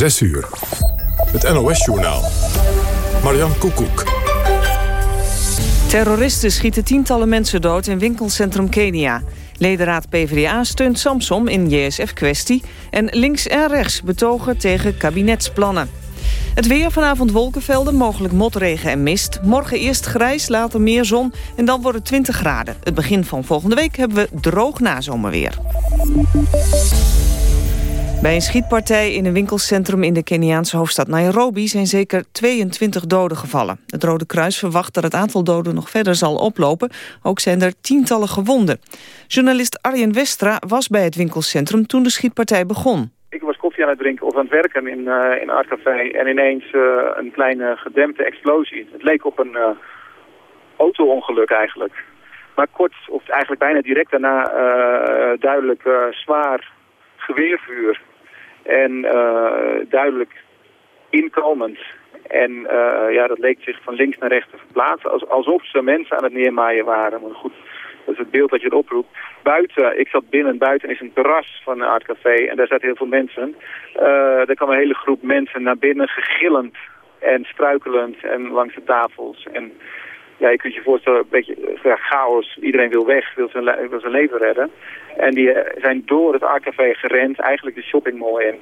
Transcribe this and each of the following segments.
6 uur. Het NOS-journaal. Marian Koekoek. Terroristen schieten tientallen mensen dood in winkelcentrum Kenia. Ledenraad PvdA steunt Samsom in JSF-kwestie... en links en rechts betogen tegen kabinetsplannen. Het weer vanavond wolkenvelden, mogelijk motregen en mist. Morgen eerst grijs, later meer zon en dan wordt het 20 graden. Het begin van volgende week hebben we droog nazomerweer. Bij een schietpartij in een winkelcentrum in de Keniaanse hoofdstad Nairobi zijn zeker 22 doden gevallen. Het Rode Kruis verwacht dat het aantal doden nog verder zal oplopen. Ook zijn er tientallen gewonden. Journalist Arjen Westra was bij het winkelcentrum toen de schietpartij begon. Ik was koffie aan het drinken of aan het werken in, uh, in Artcafé en ineens uh, een kleine gedempte explosie. Het leek op een uh, auto-ongeluk eigenlijk. Maar kort, of eigenlijk bijna direct daarna, duidelijk zwaar geweervuur. En duidelijk inkomend. En ja, dat leek zich van links naar rechts te verplaatsen. alsof ze mensen aan het neermaaien waren. Maar goed, dat is het beeld dat je oproept. Buiten, ik zat binnen, buiten is een terras van een artcafé en daar zaten heel veel mensen. Uh, er kwam een hele groep mensen naar binnen, gegillend en struikelend en langs de tafels. En ja, je kunt je voorstellen, een beetje ja, chaos. Iedereen wil weg, wil zijn, wil zijn leven redden. En die eh, zijn door het artcafé gerend, eigenlijk de shoppingmall in.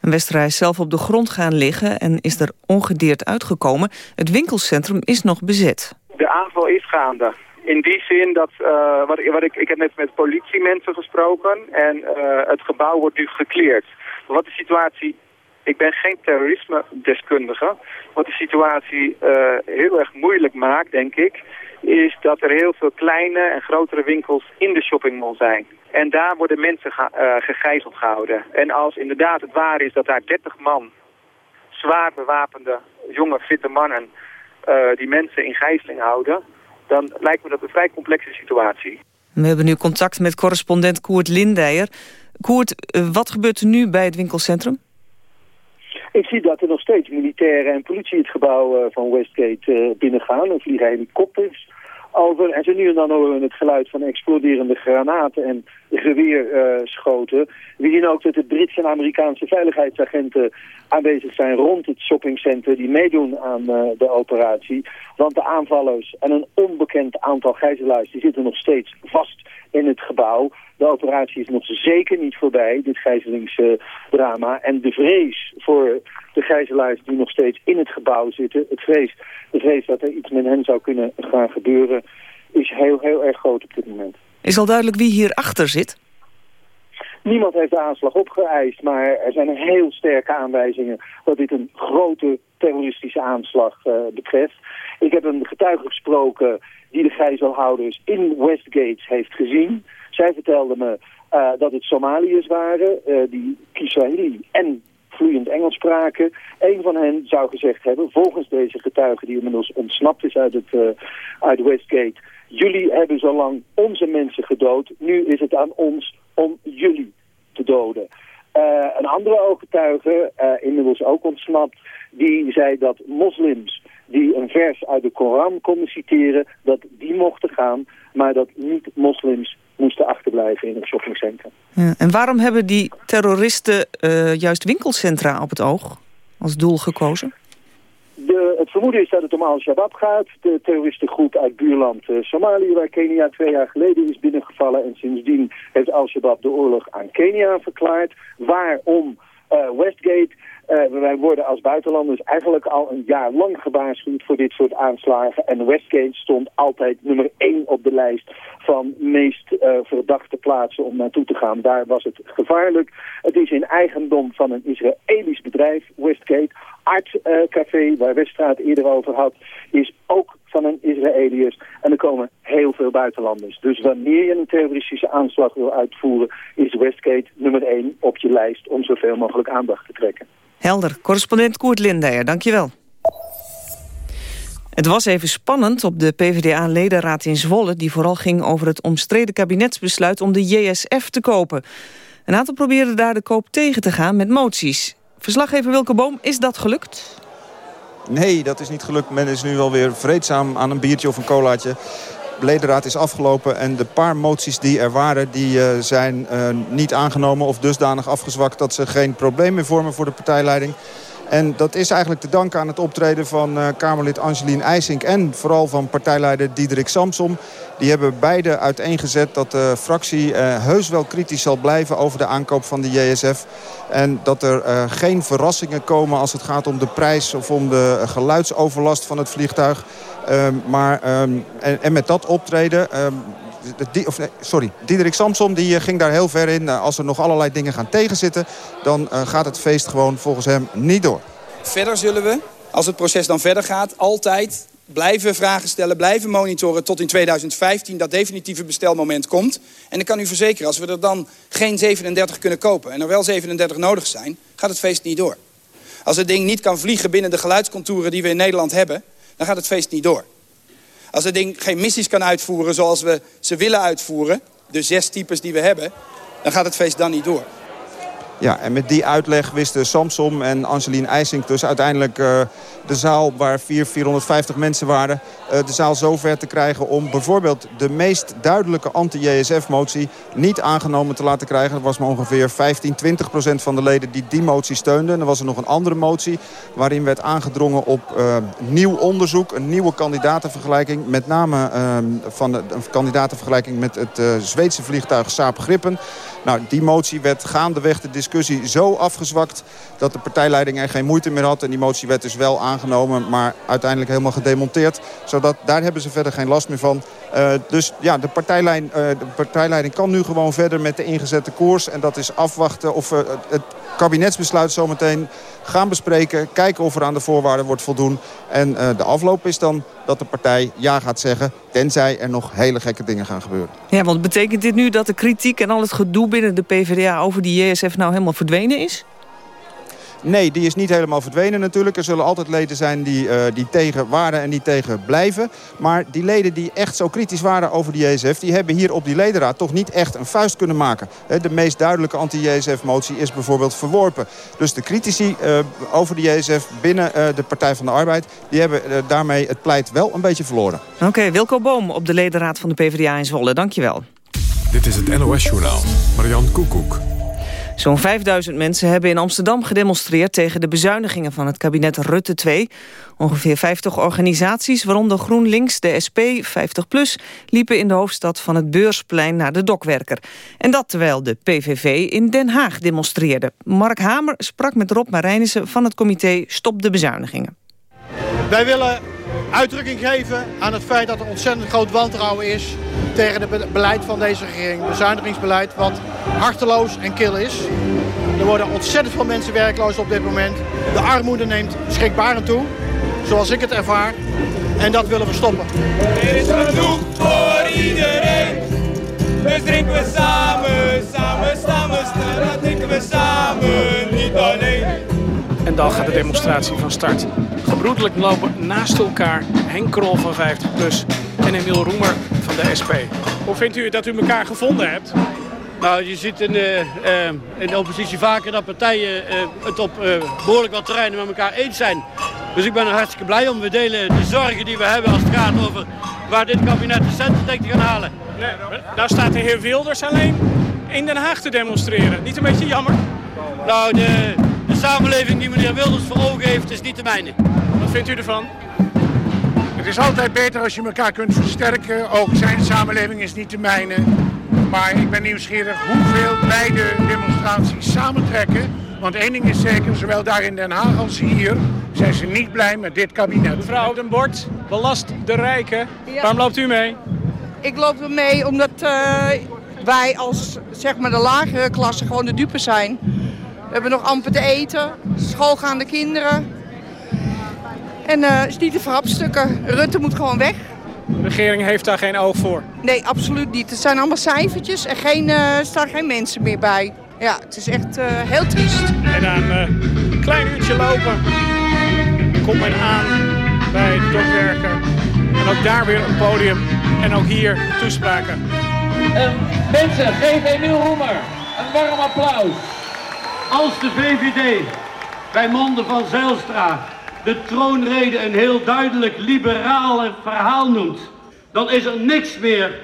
Een Westerij is zelf op de grond gaan liggen en is er ongedeerd uitgekomen. Het winkelcentrum is nog bezet. De aanval is gaande. In die zin dat, uh, wat, wat ik, ik heb net met politiemensen gesproken en uh, het gebouw wordt nu gekleerd. Wat de situatie, ik ben geen terrorisme-deskundige, wat de situatie uh, heel erg moeilijk maakt, denk ik, is dat er heel veel kleine en grotere winkels in de shoppingmall zijn. En daar worden mensen ge gegijzeld gehouden. En als inderdaad het waar is dat daar 30 man, zwaar bewapende, jonge, fitte mannen, die mensen in gijzeling houden dan lijkt me dat een vrij complexe situatie. We hebben nu contact met correspondent Koert Lindijer. Koert, eh, wat gebeurt er nu bij het winkelcentrum? Ik zie dat er nog steeds militairen en politie het gebouw eh, van Westgate eh, binnengaan. Er vliegen helikopters over. En zo nu en dan horen het geluid van exploderende granaten en geweerschoten. we zien ook dat de Britse en Amerikaanse veiligheidsagenten aanwezig zijn rond het shoppingcenter die meedoen aan uh, de operatie. Want de aanvallers en een onbekend aantal gijzelaars die zitten nog steeds vast in het gebouw. De operatie is nog zeker niet voorbij, dit gijzelingsdrama. en de vrees voor de gijzelaars die nog steeds in het gebouw zitten, het vrees, de vrees dat er iets met hen zou kunnen gaan gebeuren, is heel, heel erg groot op dit moment. Is al duidelijk wie hierachter zit? Niemand heeft de aanslag opgeëist, maar er zijn heel sterke aanwijzingen dat dit een grote terroristische aanslag uh, betreft. Ik heb een getuige gesproken die de gijzelhouders in Westgate heeft gezien. Zij vertelde me uh, dat het Somaliërs waren, uh, die Kiswahili en vloeiend Engels spraken. Een van hen zou gezegd hebben, volgens deze getuige die inmiddels ontsnapt is uit, het, uh, uit Westgate... jullie hebben zo lang onze mensen gedood, nu is het aan ons om jullie te doden. Een andere ooggetuige, inmiddels ook ontsnapt, die zei dat moslims die een vers uit de Koran konden citeren, dat die mochten gaan, maar dat niet moslims moesten achterblijven in het shoppingcentrum. Ja, en waarom hebben die terroristen uh, juist winkelcentra op het oog als doel gekozen? De, het vermoeden is dat het om Al-Shabaab gaat, de terroristengroep uit buurland uh, Somalië, waar Kenia twee jaar geleden is binnengevallen. En sindsdien heeft Al-Shabaab de oorlog aan Kenia verklaard. Waarom uh, Westgate? Uh, wij worden als buitenlanders eigenlijk al een jaar lang gewaarschuwd voor dit soort aanslagen. En Westgate stond altijd nummer één op de lijst van meest uh, verdachte plaatsen om naartoe te gaan. Daar was het gevaarlijk. Het is in eigendom van een Israëlisch bedrijf, Westgate. Art uh, Café, waar Weststraat eerder over had, is ook van een Israëliërs. En er komen heel veel buitenlanders. Dus wanneer je een terroristische aanslag wil uitvoeren... is Westgate nummer één op je lijst om zoveel mogelijk aandacht te trekken. Helder. Correspondent Koert Lindeyer, dankjewel. Het was even spannend op de PvdA-ledenraad in Zwolle... die vooral ging over het omstreden kabinetsbesluit om de JSF te kopen. Een aantal probeerden daar de koop tegen te gaan met moties. Verslaggever Wilke Boom, is dat gelukt? Nee, dat is niet gelukt. Men is nu wel weer vreedzaam aan een biertje of een colaatje De ledenraad is afgelopen en de paar moties die er waren... die zijn niet aangenomen of dusdanig afgezwakt... dat ze geen probleem meer vormen voor de partijleiding. En dat is eigenlijk te danken aan het optreden van uh, Kamerlid Angelien IJsink... en vooral van partijleider Diederik Samsom. Die hebben beide uiteengezet dat de fractie uh, heus wel kritisch zal blijven... over de aankoop van de JSF. En dat er uh, geen verrassingen komen als het gaat om de prijs... of om de geluidsoverlast van het vliegtuig. Ehm, maar, um, en, en, met dat optreden um, of, sorry, Diederik Samsom die ging daar heel ver in. als er nog allerlei dingen gaan tegenzitten... dan uh, gaat het feest gewoon volgens hem niet door. Verder zullen we, als het proces dan verder gaat... altijd blijven vragen stellen, blijven monitoren... tot in 2015 dat definitieve bestelmoment komt. En ik kan u verzekeren, als we er dan geen 37 kunnen kopen... en er wel 37 nodig zijn, gaat het feest niet door. Als het ding niet kan vliegen binnen de geluidscontouren die we in Nederland hebben... dan gaat het feest niet door. Als het ding geen missies kan uitvoeren zoals we ze willen uitvoeren... de zes types die we hebben, dan gaat het feest dan niet door. Ja, en met die uitleg wisten Samsom en Angeline IJsink dus uiteindelijk uh, de zaal waar 4, 450 mensen waren... Uh, de zaal zo ver te krijgen om bijvoorbeeld de meest duidelijke anti-JSF-motie niet aangenomen te laten krijgen. Er was maar ongeveer 15, 20 procent van de leden die die motie steunden. En er was er nog een andere motie waarin werd aangedrongen op uh, nieuw onderzoek, een nieuwe kandidatenvergelijking. Met name van de, een kandidatenvergelijking met het Zweedse vliegtuig Saab Grippen. Nou, die motie werd gaandeweg de discussie zo afgezwakt... dat de partijleiding er geen moeite meer had. En die motie werd dus wel aangenomen, maar uiteindelijk helemaal gedemonteerd. Zodat daar hebben ze verder geen last meer van. Uh, dus ja, de, partijlijn, uh, de partijleiding kan nu gewoon verder met de ingezette koers. En dat is afwachten of uh, het kabinetsbesluit zometeen gaan bespreken. Kijken of er aan de voorwaarden wordt voldoen. En de afloop is dan dat de partij ja gaat zeggen... tenzij er nog hele gekke dingen gaan gebeuren. Ja, want betekent dit nu dat de kritiek en al het gedoe binnen de PvdA... over die JSF nou helemaal verdwenen is? Nee, die is niet helemaal verdwenen natuurlijk. Er zullen altijd leden zijn die, uh, die tegen waren en die tegen blijven. Maar die leden die echt zo kritisch waren over de JSF... die hebben hier op die ledenraad toch niet echt een vuist kunnen maken. De meest duidelijke anti-JSF-motie is bijvoorbeeld verworpen. Dus de critici uh, over de JSF binnen uh, de Partij van de Arbeid... die hebben daarmee het pleit wel een beetje verloren. Oké, okay, Wilco Boom op de ledenraad van de PvdA in Zwolle. Dankjewel. Dit is het NOS-journaal. Marian Koekoek. Zo'n 5000 mensen hebben in Amsterdam gedemonstreerd... tegen de bezuinigingen van het kabinet Rutte 2. Ongeveer 50 organisaties, waaronder GroenLinks, de SP, 50PLUS... liepen in de hoofdstad van het Beursplein naar de dokwerker. En dat terwijl de PVV in Den Haag demonstreerde. Mark Hamer sprak met Rob Marijnissen van het comité Stop de Bezuinigingen. Wij willen uitdrukking geven aan het feit dat er ontzettend groot wantrouwen is tegen het beleid van deze regering. Bezuinigingsbeleid wat harteloos en kil is. Er worden ontzettend veel mensen werkloos op dit moment. De armoede neemt schrikbarend toe, zoals ik het ervaar. En dat willen we stoppen. Er is genoeg voor iedereen. Dus drinken we samen, samen, samen, dan drinken we samen, niet alleen. En dan gaat de demonstratie van start. Gebroedelijk lopen naast elkaar Henk Krol van 50PLUS en Emiel Roemer van de SP. Hoe vindt u dat u elkaar gevonden hebt? Nou, je ziet in de, uh, in de oppositie vaker dat partijen uh, het op uh, behoorlijk wat terreinen met elkaar eens zijn. Dus ik ben er hartstikke blij om. We delen de zorgen die we hebben als het gaat over waar dit kabinet de centen denkt te gaan halen. Nee, daar staat de heer Wilders alleen in Den Haag te demonstreren. Niet een beetje jammer? Nou, de samenleving die meneer Wilders voor ogen heeft, is niet de mijne. Wat vindt u ervan? Het is altijd beter als je elkaar kunt versterken. Ook zijn samenleving is niet de mijne. Maar ik ben nieuwsgierig hoeveel beide demonstraties samentrekken. Want één ding is zeker, zowel daar in Den Haag als hier zijn ze niet blij met dit kabinet. Mevrouw Den Bord, belast de rijken. Ja. Waarom loopt u mee? Ik loop er mee omdat uh, wij als zeg maar, de lagere klasse gewoon de dupe zijn. We hebben nog amper te eten, schoolgaande kinderen. En uh, is niet te verhapstukken. Rutte moet gewoon weg. De regering heeft daar geen oog voor? Nee, absoluut niet. Het zijn allemaal cijfertjes en geen, uh, er staan geen mensen meer bij. Ja, het is echt uh, heel triest. En na een klein uurtje lopen komt men aan bij de dokwerker. En ook daar weer een podium en ook hier toespraken. En mensen, geef Emiel Roemer een warm applaus. Als de VVD bij monden van Zijlstra de troonrede een heel duidelijk liberaal verhaal noemt, dan is er niks meer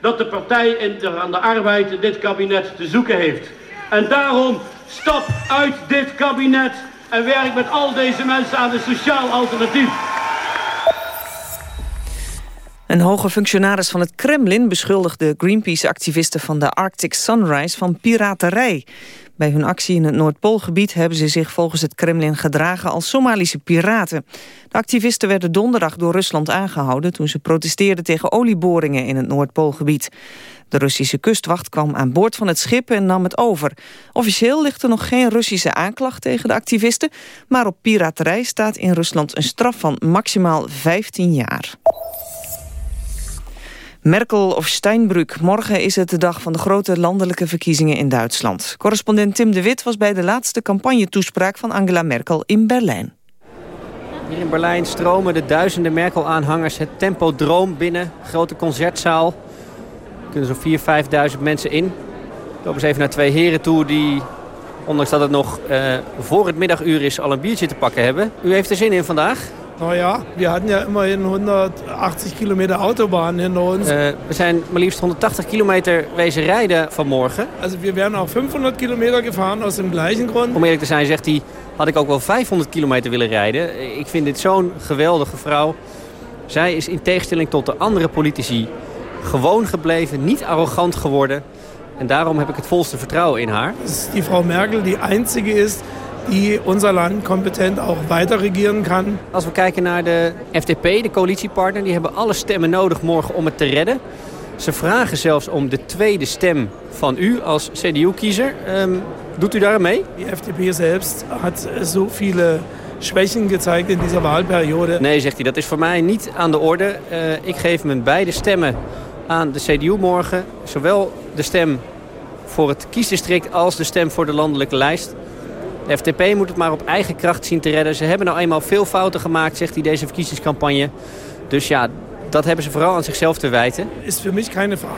dat de Partij Inter aan de Arbeid in dit kabinet te zoeken heeft. En daarom stap uit dit kabinet en werk met al deze mensen aan een sociaal alternatief. Een hoge functionaris van het Kremlin beschuldigde Greenpeace-activisten van de Arctic Sunrise van piraterij. Bij hun actie in het Noordpoolgebied hebben ze zich volgens het Kremlin gedragen als Somalische piraten. De activisten werden donderdag door Rusland aangehouden toen ze protesteerden tegen olieboringen in het Noordpoolgebied. De Russische kustwacht kwam aan boord van het schip en nam het over. Officieel ligt er nog geen Russische aanklacht tegen de activisten, maar op piraterij staat in Rusland een straf van maximaal 15 jaar. Merkel of Steinbrück. Morgen is het de dag van de grote landelijke verkiezingen in Duitsland. Correspondent Tim de Wit was bij de laatste campagnetoespraak van Angela Merkel in Berlijn. Hier in Berlijn stromen de duizenden Merkel-aanhangers het Tempodroom binnen. Grote concertzaal. Er kunnen zo'n 4.000, 5.000 mensen in. Lopen eens even naar twee heren toe die, ondanks dat het nog uh, voor het middaguur is, al een biertje te pakken hebben. U heeft er zin in vandaag? Nou ja, we hadden ja immerhin 180 kilometer autobahn hinter ons. Uh, we zijn maar liefst 180 kilometer wezen rijden vanmorgen. Also we werden ook 500 kilometer gefahren aus dem gleichen Grund. Om eerlijk te zijn zegt hij, had ik ook wel 500 kilometer willen rijden. Ik vind dit zo'n geweldige vrouw. Zij is in tegenstelling tot de andere politici gewoon gebleven, niet arrogant geworden. En daarom heb ik het volste vertrouwen in haar. Die vrouw Merkel die einzige is die ons land competent ook weiter regieren kan. Als we kijken naar de FDP, de coalitiepartner, die hebben alle stemmen nodig morgen om het te redden. Ze vragen zelfs om de tweede stem van u als CDU-kiezer. Um, doet u daar mee? Die FDP zelfs had zo viele Schwächen gezeigt in deze Wahlperiode. Nee, zegt hij, dat is voor mij niet aan de orde. Uh, ik geef mijn beide stemmen aan de CDU morgen. Zowel de stem voor het kiesdistrict als de stem voor de landelijke lijst. De FDP moet het maar op eigen kracht zien te redden. Ze hebben nou eenmaal veel fouten gemaakt, zegt hij, deze verkiezingscampagne. Dus ja, dat hebben ze vooral aan zichzelf te wijten. Is voor mij geen vraag.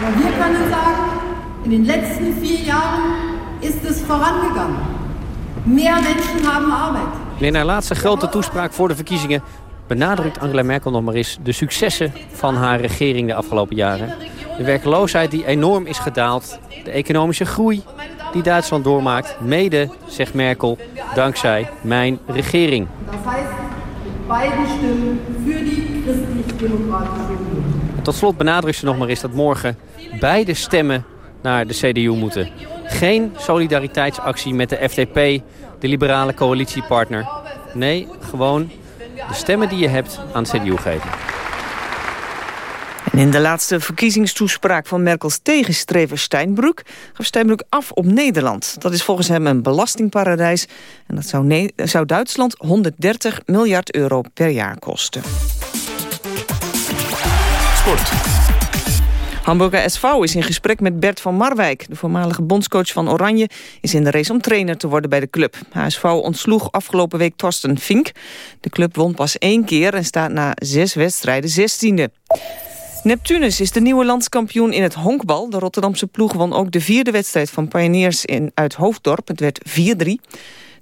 Maar wir können sagen, in den letzten vier Jahren ist es vorangegangen. Mehr Menschen haben Arbeit. In haar laatste grote toespraak voor de verkiezingen benadrukt Angela Merkel nog maar eens de successen van haar regering de afgelopen jaren. De werkloosheid die enorm is gedaald. De economische groei die Duitsland doormaakt. Mede, zegt Merkel, dankzij mijn regering. Dat heißt, beide stemmen voor die christelijk-democratische Tot slot benadrukt ze nog maar eens dat morgen beide stemmen naar de CDU moeten. Geen solidariteitsactie met de FDP, de liberale coalitiepartner. Nee, gewoon de stemmen die je hebt aan CDU geven. En in de laatste verkiezingstoespraak van Merkels tegenstrever Steinbrück... gaf Steinbrück af op Nederland. Dat is volgens hem een belastingparadijs. En dat zou, zou Duitsland 130 miljard euro per jaar kosten. Sport. Hamburger SV is in gesprek met Bert van Marwijk. De voormalige bondscoach van Oranje is in de race om trainer te worden bij de club. HSV ontsloeg afgelopen week Torsten Fink. De club won pas één keer en staat na zes wedstrijden zestiende. Neptunus is de nieuwe landskampioen in het honkbal. De Rotterdamse ploeg won ook de vierde wedstrijd van Pioneers in, uit Hoofddorp. Het werd 4-3.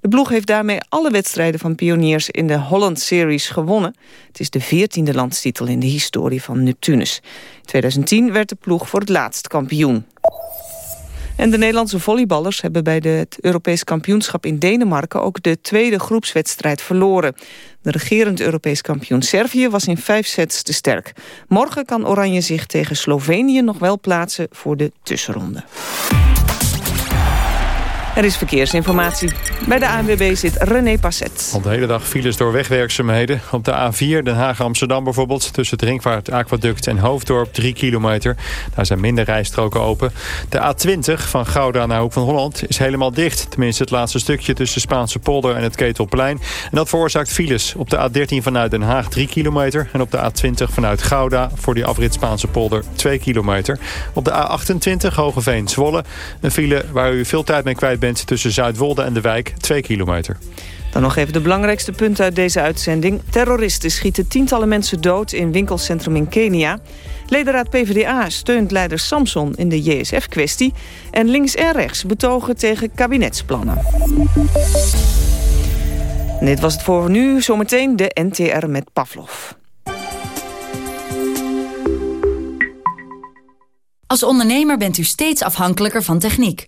De ploeg heeft daarmee alle wedstrijden van pioniers in de Holland Series gewonnen. Het is de veertiende landstitel in de historie van Neptunus. In 2010 werd de ploeg voor het laatst kampioen. En de Nederlandse volleyballers hebben bij het Europees kampioenschap in Denemarken ook de tweede groepswedstrijd verloren. De regerend Europees kampioen Servië was in vijf sets te sterk. Morgen kan Oranje zich tegen Slovenië nog wel plaatsen voor de tussenronde. Er is verkeersinformatie. Bij de ANWB zit René Passet. Al de hele dag files door wegwerkzaamheden. Op de A4 Den Haag-Amsterdam bijvoorbeeld... tussen het Ringvaart Aquaduct en Hoofddorp 3 kilometer. Daar zijn minder rijstroken open. De A20 van Gouda naar Hoek van Holland is helemaal dicht. Tenminste het laatste stukje tussen Spaanse polder en het Ketelplein. En dat veroorzaakt files. Op de A13 vanuit Den Haag 3 kilometer. En op de A20 vanuit Gouda voor die afrit Spaanse polder 2 kilometer. Op de A28 Hogeveen-Zwolle. Een file waar u veel tijd mee kwijt bent tussen Zuidwolde en de wijk 2 kilometer. Dan nog even de belangrijkste punten uit deze uitzending. Terroristen schieten tientallen mensen dood in winkelcentrum in Kenia. Ledenraad PvdA steunt leider Samson in de JSF-kwestie. En links en rechts betogen tegen kabinetsplannen. En dit was het voor nu. Zometeen de NTR met Pavlov. Als ondernemer bent u steeds afhankelijker van techniek.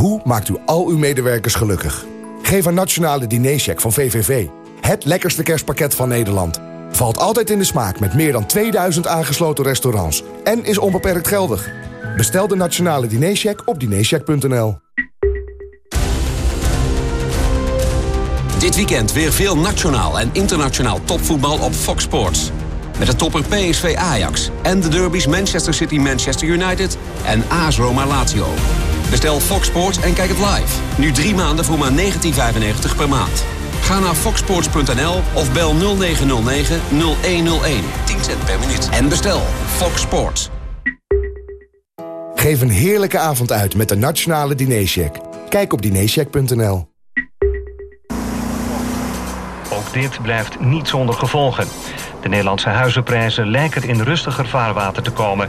Hoe maakt u al uw medewerkers gelukkig? Geef een nationale dinercheck van VVV. Het lekkerste kerstpakket van Nederland. Valt altijd in de smaak met meer dan 2000 aangesloten restaurants. En is onbeperkt geldig. Bestel de nationale dinercheck op dinercheck.nl. Dit weekend weer veel nationaal en internationaal topvoetbal op Fox Sports. Met de topper PSV Ajax en de derbies Manchester City Manchester United en AS Roma Lazio. Bestel Fox Sports en kijk het live. Nu drie maanden voor maar 19,95 per maand. Ga naar foxsports.nl of bel 0909 0101. 10 cent per minuut. En bestel Fox Sports. Geef een heerlijke avond uit met de nationale dinercheck. Kijk op dinercheck.nl. Ook dit blijft niet zonder gevolgen. De Nederlandse huizenprijzen lijken in rustiger vaarwater te komen.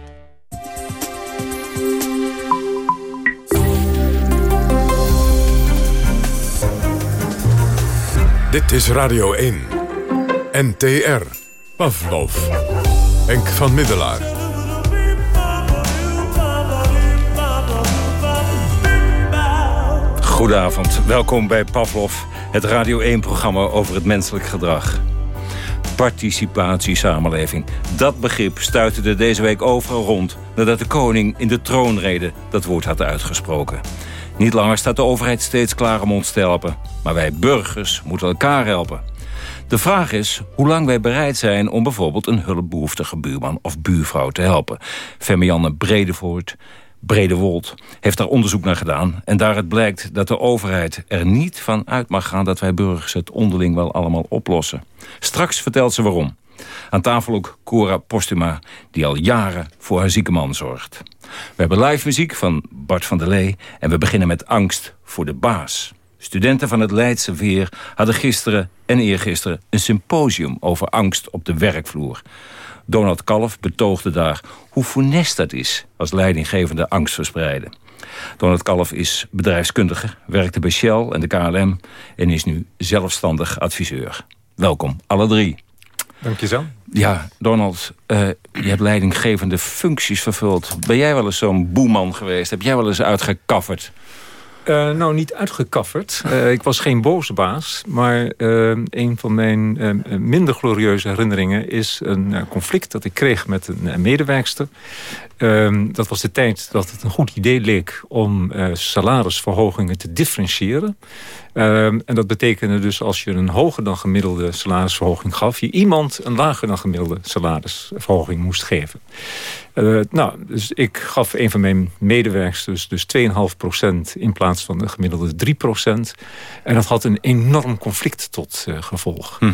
Dit is Radio 1. NTR. Pavlov. Henk van Middelaar. Goedenavond, welkom bij Pavlov, het Radio 1-programma over het menselijk gedrag. Participatiesamenleving. Dat begrip stuiterde deze week overal rond... nadat de koning in de troonrede dat woord had uitgesproken. Niet langer staat de overheid steeds klaar om ons te helpen. Maar wij burgers moeten elkaar helpen. De vraag is hoe lang wij bereid zijn om bijvoorbeeld een hulpbehoeftige buurman of buurvrouw te helpen. Femianne Bredevoort, Bredewold heeft daar onderzoek naar gedaan. En daaruit blijkt dat de overheid er niet van uit mag gaan dat wij burgers het onderling wel allemaal oplossen. Straks vertelt ze waarom. Aan tafel ook Cora Postuma, die al jaren voor haar zieke man zorgt. We hebben live muziek van Bart van der Lee en we beginnen met Angst voor de baas. Studenten van het Leidse Veer hadden gisteren en eergisteren... een symposium over angst op de werkvloer. Donald Kalf betoogde daar hoe funest dat is... als leidinggevende angst verspreiden. Donald Kalf is bedrijfskundige, werkte bij Shell en de KLM... en is nu zelfstandig adviseur. Welkom, alle drie. Dank je. Ja, Donald, uh, je hebt leidinggevende functies vervuld. Ben jij wel eens zo'n boeman geweest? Heb jij wel eens uitgekafferd? Uh, nou, niet uitgekafferd. Uh, ik was geen boze baas. Maar een van mijn minder glorieuze herinneringen is een conflict dat ik kreeg met een medewerkster. Ehm, dat was de tijd dat het een goed idee leek om salarisverhogingen te differentiëren. Ehm, en dat betekende dus als je een hoger dan gemiddelde salarisverhoging gaf... je iemand een lager dan gemiddelde salarisverhoging moest geven. Uh, nou, dus ik gaf een van mijn medewerkers dus 2,5% in plaats van de gemiddelde 3%. En dat had een enorm conflict tot uh, gevolg. Mm.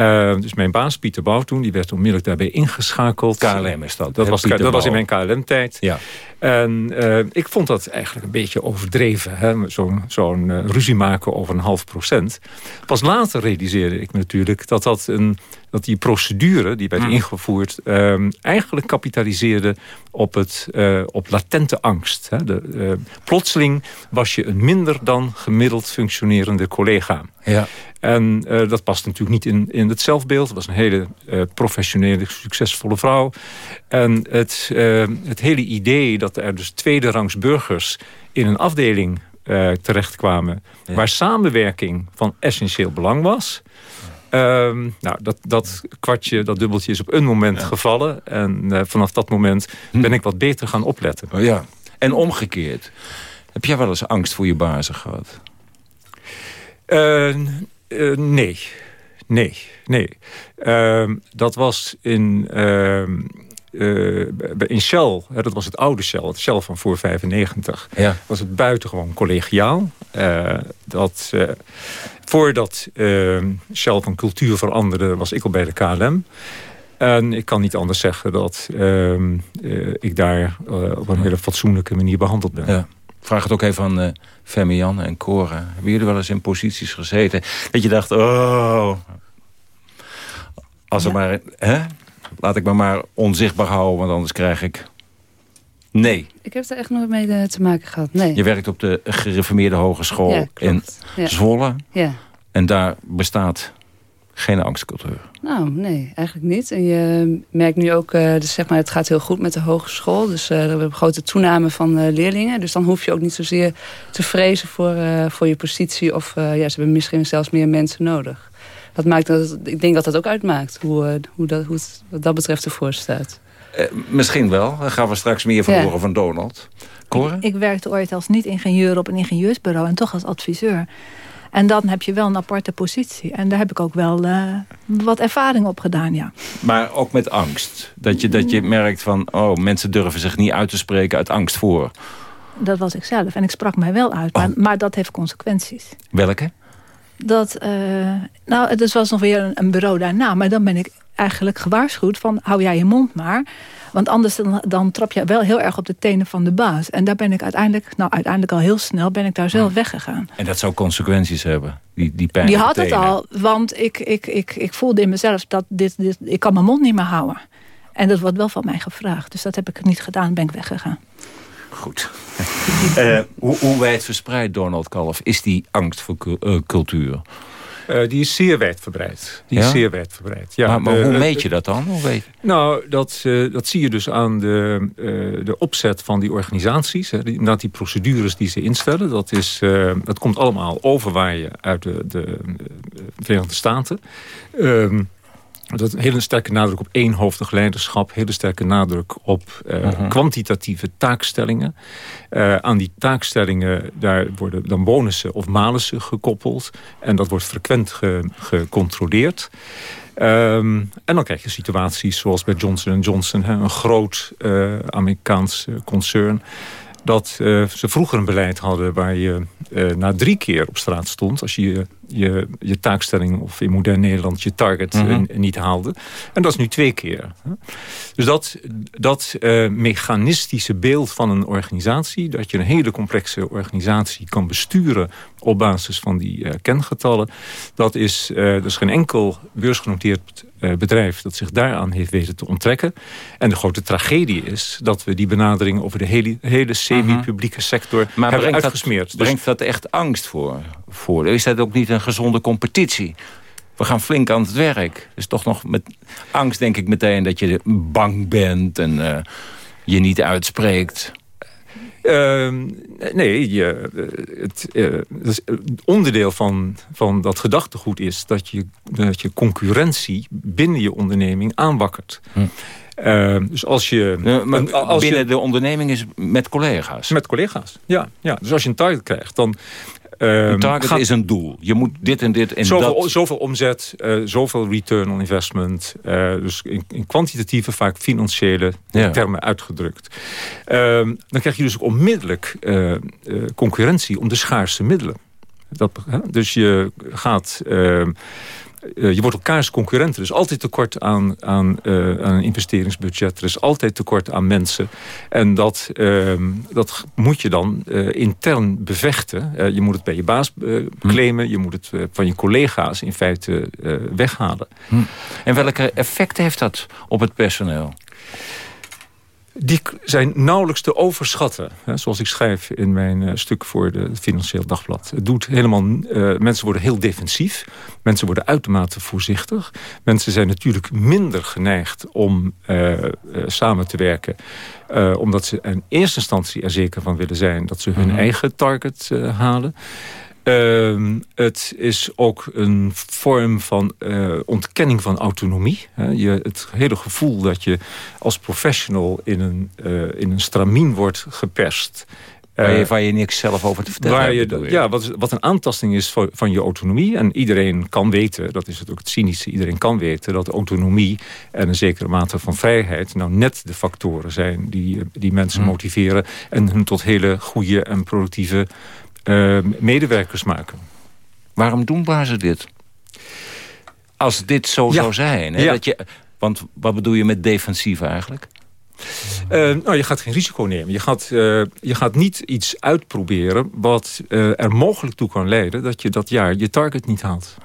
Uh, dus mijn baas, Pieter Bouwtoen, die werd onmiddellijk daarbij ingeschakeld. KLM is dat. Dat, was, dat was in mijn KLM-tijd. Ja. En ik vond dat eigenlijk een beetje overdreven. Zo'n zo ruzie maken over een half procent. Pas later realiseerde ik natuurlijk dat dat een dat die procedure die werd mm. ingevoerd... Um, eigenlijk kapitaliseerde op, het, op latente angst. Hè. De, plotseling was je een minder dan gemiddeld functionerende collega. Ja. En uh, dat past natuurlijk niet in, in het zelfbeeld. Het was een hele professionele, succesvolle vrouw. En het, het hele idee dat er dus tweede rangs burgers in een afdeling terechtkwamen... Ja. waar samenwerking van essentieel belang was... Um, nou, dat, dat kwartje, dat dubbeltje is op een moment ja. gevallen. En uh, vanaf dat moment hm. ben ik wat beter gaan opletten. Oh ja. En omgekeerd. Heb jij wel eens angst voor je bazen gehad? Uh, uh, nee. Nee, nee. Uh, dat was in, ehm, uh, in Shell, dat was het oude Shell, het Shell van voor 95. Ja. Was het buitengewoon collegiaal. Uh, dat, voordat ehm, Shell van cultuur veranderde, was ik al bij de KLM. En ik kan niet anders zeggen dat ehm, ik daar op een hele fatsoenlijke manier behandeld ben. Ja. Vraag het ook even aan uh, Femme Jan en Cora. Hebben jullie wel eens in posities gezeten dat je dacht... oh, als er maar... Hè? Laat ik me maar onzichtbaar houden, want anders krijg ik... Nee. Ik heb er echt nooit mee te maken gehad, nee. Je werkt op de gereformeerde hogeschool ja, in ja. Zwolle. Ja. En daar bestaat geen angstcultuur. Nou, nee, eigenlijk niet. En je merkt nu ook, uh, dus zeg maar, het gaat heel goed met de hogeschool. Dus uh, we hebben een grote toename van uh, leerlingen. Dus dan hoef je ook niet zozeer te vrezen voor, voor je positie. Of ja, ze hebben misschien zelfs meer mensen nodig. Dat maakt dat, ik denk dat dat ook uitmaakt, hoe, hoe, dat, hoe het wat dat betreft ervoor staat. misschien wel. Dan gaan we straks meer van ja. horen van Donald. Ik, ik werkte ooit als niet-ingenieur op een ingenieursbureau en toch als adviseur. En dan heb je wel een aparte positie. En daar heb ik ook wel uh, wat ervaring op gedaan, ja. Maar ook met angst? Dat je, dat je merkt van, oh, mensen durven zich niet uit te spreken uit angst voor. Dat was ik zelf. En ik sprak mij wel uit. Maar, oh. maar dat heeft consequenties. Welke? Dat, uh, nou, het was nog weer een, een bureau daarna. Maar dan ben ik eigenlijk gewaarschuwd van, hou jij je mond maar. Want anders dan, dan, trap je wel heel erg op de tenen van de baas. En daar ben ik uiteindelijk, nou uiteindelijk al heel snel, ben ik daar zelf weggegaan. En dat zou consequenties hebben, die, die pijn Die had het al, want ik, ik, ik, ik voelde in mezelf dat dit, dit, ik kan mijn mond niet meer houden. En dat wordt wel van mij gevraagd. Dus dat heb ik niet gedaan, ben ik weggegaan. Goed. uh, hoe, hoe wijd verspreid, Donald Kalf, is die angst voor uh, cultuur? Uh, die is zeer wijdverbreid. Die ja? is zeer wijdverbreid. Ja, maar, maar de, hoe meet je dat dan? Hoe weet je? Nou, dat, uh, dat zie je dus aan de, uh, de opzet van die organisaties. Hè, die, die procedures die ze instellen. Dat, is, dat komt allemaal overwaaien uit de, de Verenigde Staten. Um, dat een hele sterke nadruk op eenhoofdig leiderschap. Hele sterke nadruk op uh, uh -huh. kwantitatieve taakstellingen. Uh, aan die taakstellingen daar worden dan bonussen of malussen gekoppeld. En dat wordt frequent ge gecontroleerd. Um, en dan krijg je situaties zoals bij Johnson Johnson. Hè, een groot uh, Amerikaans concern dat uh, ze vroeger een beleid hadden waar je uh, na drie keer op straat stond... als je je, je, je taakstelling of in modern Nederland je target mm -hmm. uh, niet haalde. En dat is nu twee keer. Dus dat, dat mechanistische beeld van een organisatie... dat je een hele complexe organisatie kan besturen... op basis van die kengetallen... dat is, is geen enkel beursgenoteerd bedrijf dat zich daaraan heeft weten te onttrekken. En de grote tragedie is dat we die benadering over de hele, hele semi-publieke sector maar hebben brengt uitgesmeerd. Dat, brengt dat echt angst voor, voor? Is dat ook niet een gezonde competitie? We gaan flink aan het werk. Dus toch nog met angst denk ik meteen dat je bang bent en uh, je niet uitspreekt. Uh, nee, je, het, uh, het onderdeel van, van dat gedachtegoed is dat je, dat je concurrentie binnen je onderneming aanwakkert. Hm. Uh, dus als je... Maar als binnen je, de onderneming is met collega's? Met collega's, ja. ja. Dus als je een target krijgt, dan... Uh, een target gaat, is een doel. Je moet dit en dit en zoveel, dat... Zoveel omzet, uh, zoveel return on investment. Uh, dus in, in, kwantitatieve, vaak financiële ja. termen uitgedrukt. Ehm, dan krijg je dus ook onmiddellijk concurrentie om de schaarste middelen. Dat, dus je gaat... ehm, uh, je wordt elkaars concurrenten. Er is altijd tekort aan, aan, uh, aan een investeringsbudget. Er is altijd tekort aan mensen. En dat, uh, dat moet je dan uh, intern bevechten. je moet het bij je baas claimen. Je moet het van je collega's in feite weghalen. Hm. En welke effecten heeft dat op het personeel? Die zijn nauwelijks te overschatten. Hè, zoals ik schrijf in mijn uh, stuk voor het Financieel Dagblad. Het doet helemaal, uh, mensen worden heel defensief. Mensen worden uitermate voorzichtig. Mensen zijn natuurlijk minder geneigd om uh, samen te werken. omdat ze in eerste instantie er zeker van willen zijn... dat ze hun mm -hmm. eigen target halen. Uh, het is ook een vorm van uh, ontkenning van autonomie. Je, het hele gevoel dat je als professional in een, uh, in een stramien wordt geperst... Waar je, waar je niks zelf over te vertellen waar hebt, je, je? Ja, wat, wat een aantasting is van, van je autonomie. En iedereen kan weten, dat is het ook het cynische... iedereen kan weten dat autonomie en een zekere mate van vrijheid... nou net de factoren zijn die, die mensen motiveren... en hun tot hele goede en productieve eh, medewerkers maken. Waarom doen bazen dit? Als dit zo Ja. zou zijn. Hè? Ja. Dat je, want wat bedoel je met defensief eigenlijk? Eh, nou, je gaat geen risico nemen. Je gaat, eh, je gaat niet iets uitproberen wat er mogelijk toe kan leiden... dat je dat jaar je target niet haalt.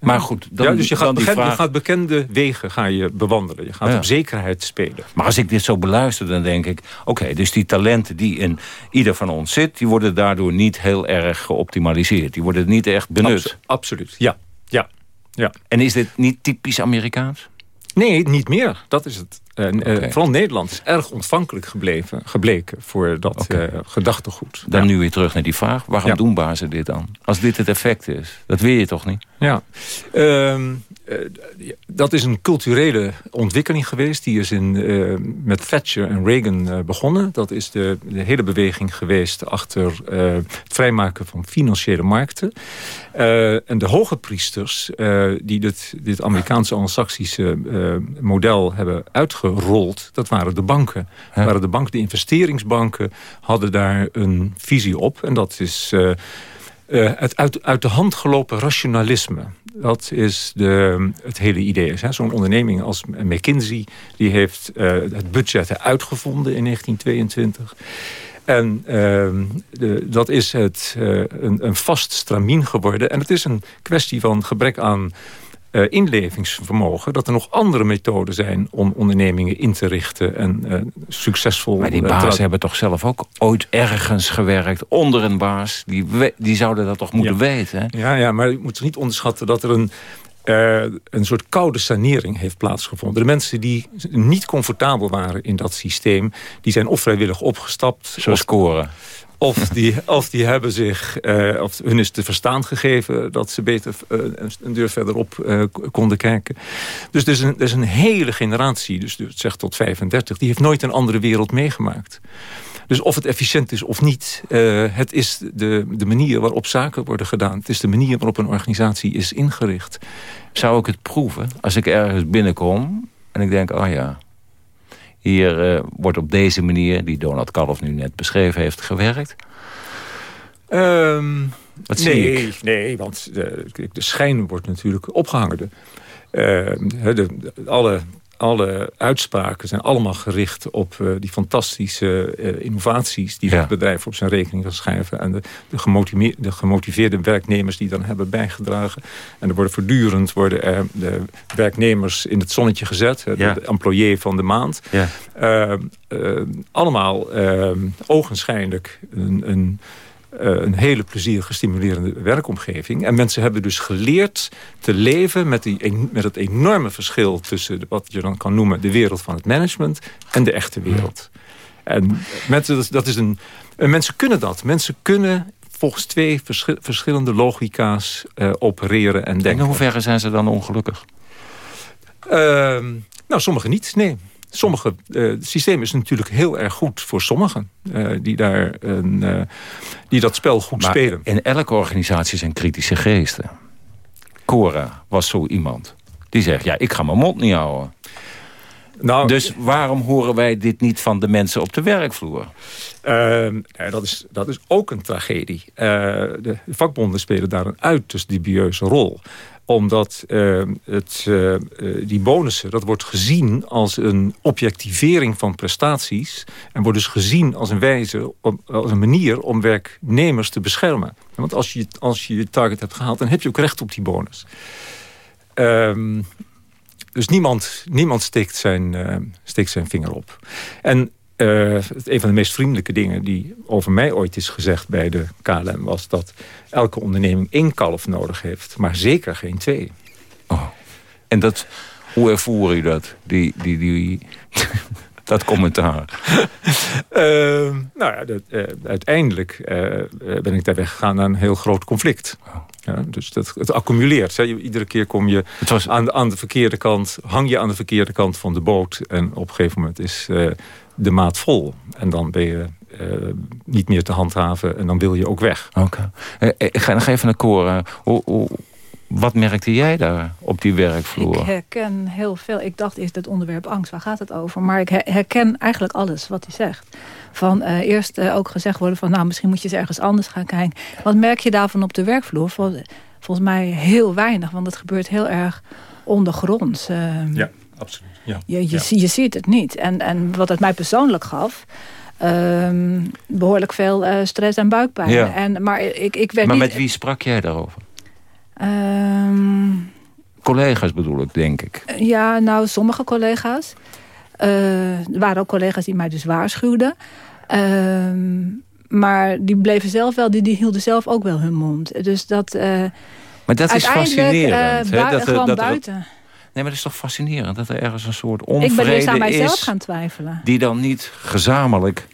Maar goed, dan- ja, dus je gaat, vraag- je gaat bekende wegen ga je bewandelen. Je gaat Ja. op zekerheid spelen. Maar als ik dit zo beluister, dan denk ik... oké, dus die talenten die in ieder van ons zit... die worden daardoor niet heel erg geoptimaliseerd. Die worden niet echt benut. Abso- absoluut, ja. ja. ja. En is dit niet typisch Amerikaans? Nee, niet meer. Dat is het. Eh, vooral Nederland is erg ontvankelijk gebleven, gebleken voor dat eh, gedachtegoed. Dan nu weer terug naar die vraag. Waarom doen bazen dit dan? Als dit het effect is. Dat wil je toch niet? Ja, Ehm, eh, dat is een culturele ontwikkeling geweest. Die is in, eh, met Thatcher en Reagan eh, begonnen. Dat is de, de hele beweging geweest achter het vrijmaken van financiële markten. En de hoge priesters die dit, dit Amerikaanse anglo-saxische model hebben uitgerold... dat waren de banken. Dat waren de banken, de investeringsbanken hadden daar een visie op. En dat is... eh, het uit, uit de hand gelopen rationalisme. Dat is de, het hele idee. Zo'n onderneming als McKinsey... die heeft eh, het budget uitgevonden in 1922. En ehm, de, dat is het, eh, een, een vast stramien geworden. En het is een kwestie van gebrek aan eh, inlevingsvermogen... dat er nog andere methoden zijn om ondernemingen in te richten... en eh, succesvol... Maar die eh, te- hebben toch zelf ook ooit ergens gewerkt. Onder een baas. Die, die zouden dat toch moeten weten? Hè? Ja, ja, maar je moet niet onderschatten dat er een, een soort koude sanering heeft plaatsgevonden. De mensen die niet comfortabel waren in dat systeem... die zijn of vrijwillig opgestapt... Zo scoren. Of die, of die hebben zich, eh, of hun is te verstaan gegeven... dat ze beter eh, een- deur verderop eh, konden kijken. Dus er is, een, er is een hele generatie, dus zegt tot 35... die heeft nooit een andere wereld meegemaakt. Dus of het efficiënt is of niet... het is de, de manier waarop zaken worden gedaan. Het is de manier waarop een organisatie is ingericht. Zou ik het proeven als ik ergens binnenkom... en ik denk, oh ja... Hier eh, wordt op deze manier, die Donald Kalf nu net beschreven heeft, gewerkt. Ehm, Wat zie nee, ik? Nee, want de, de schijn wordt natuurlijk opgehangen. De, ehm, de- alle, alle uitspraken zijn allemaal gericht op eh, die fantastische eh, innovaties... die het bedrijf op zijn rekening kan schrijven. En de, de, gemotiveerde, de gemotiveerde werknemers die dan hebben bijgedragen. En er worden voortdurend worden er de werknemers in het zonnetje gezet. Ja. De, employé van de maand. Ja. Ehm, ehm, allemaal ehm, ogenschijnlijk een, een, een hele plezierige, stimulerende werkomgeving. En mensen hebben dus geleerd te leven met, die, met het enorme verschil... tussen wat je dan kan noemen de wereld van het management en de echte wereld. En mensen, dat is- een, en mensen kunnen dat. Mensen kunnen volgens twee verschi- verschillende logica's eh, opereren en denken. In hoeverre zijn ze dan ongelukkig? Ehm, nou, sommigen niet, nee. Sommige, eh, het systeem is natuurlijk heel erg goed voor sommigen... eh, die, daar een, eh, die dat spel goed Maar spelen. in elke organisatie zijn kritische geesten. Cora was zo iemand. Die zegt, ja, ik ga mijn mond niet houden. Nou, dus waarom horen wij dit niet van de mensen op de werkvloer? Ehm, dat, is, dat is ook een tragedie. De vakbonden spelen daar een uiterst dubieuze rol omdat ehm, het, eh, eh, die bonussen, dat wordt gezien als een objectivering van prestaties. En wordt dus gezien als een wijze, als een manier om werknemers te beschermen. Want als je, als je je target hebt gehaald, dan heb je ook recht op die bonus. Ehm, dus niemand, niemand steekt, zijn, eh, steekt zijn vinger op. En eh, een van de meest vriendelijke dingen die over mij ooit is gezegd bij de KLM... was dat elke onderneming één kalf nodig heeft, maar zeker geen twee. En dat, hoe ervoer u dat? Die, die, die, dat commentaar. Ehm, nou ja, dat, eh, uiteindelijk eh, ben ik daar weggegaan naar een heel groot conflict. Ja, dus dat, het accumuleert. Hè. Je- Iedere keer kom je aan, de, aan de verkeerde kant, hang je aan de verkeerde kant van de boot. En op een gegeven moment is de maat vol. En dan ben je niet meer te handhaven en dan wil je ook weg. Oké. ik ga nog even naar Cora. Hoe, hoe, wat merkte jij daar op die werkvloer? Ik herken heel veel. Ik dacht eerst het onderwerp angst, waar gaat het over? Maar ik herken eigenlijk alles wat hij zegt. Van uh, eerst uh, ook gezegd worden van... nou, misschien moet je eens ergens anders gaan kijken. Wat merk je daarvan op de werkvloer? Vol, volgens mij heel weinig, want het gebeurt heel erg ondergronds. Uh, ja, absoluut. Ja. Je, je, ja. je, ziet het niet. En, en wat het mij persoonlijk gaf... Ehm, behoorlijk veel uh, stress en buikpijn. Ja. En, maar ik, ik werd maar niet... met wie sprak jij daarover? Um, collega's bedoel ik, denk ik. Ja, nou, sommige collega's. Uh, er waren ook collega's die mij dus waarschuwden. Uh, maar die bleven zelf wel, die, die hielden zelf ook wel hun mond. Dus dat... Maar dat is fascinerend. Hè? Dat, gewoon dat buiten. Maar dat is toch fascinerend dat er ergens een soort onvrede is... Ik ben eerst aan mijzelf gaan twijfelen. Die dan niet gezamenlijk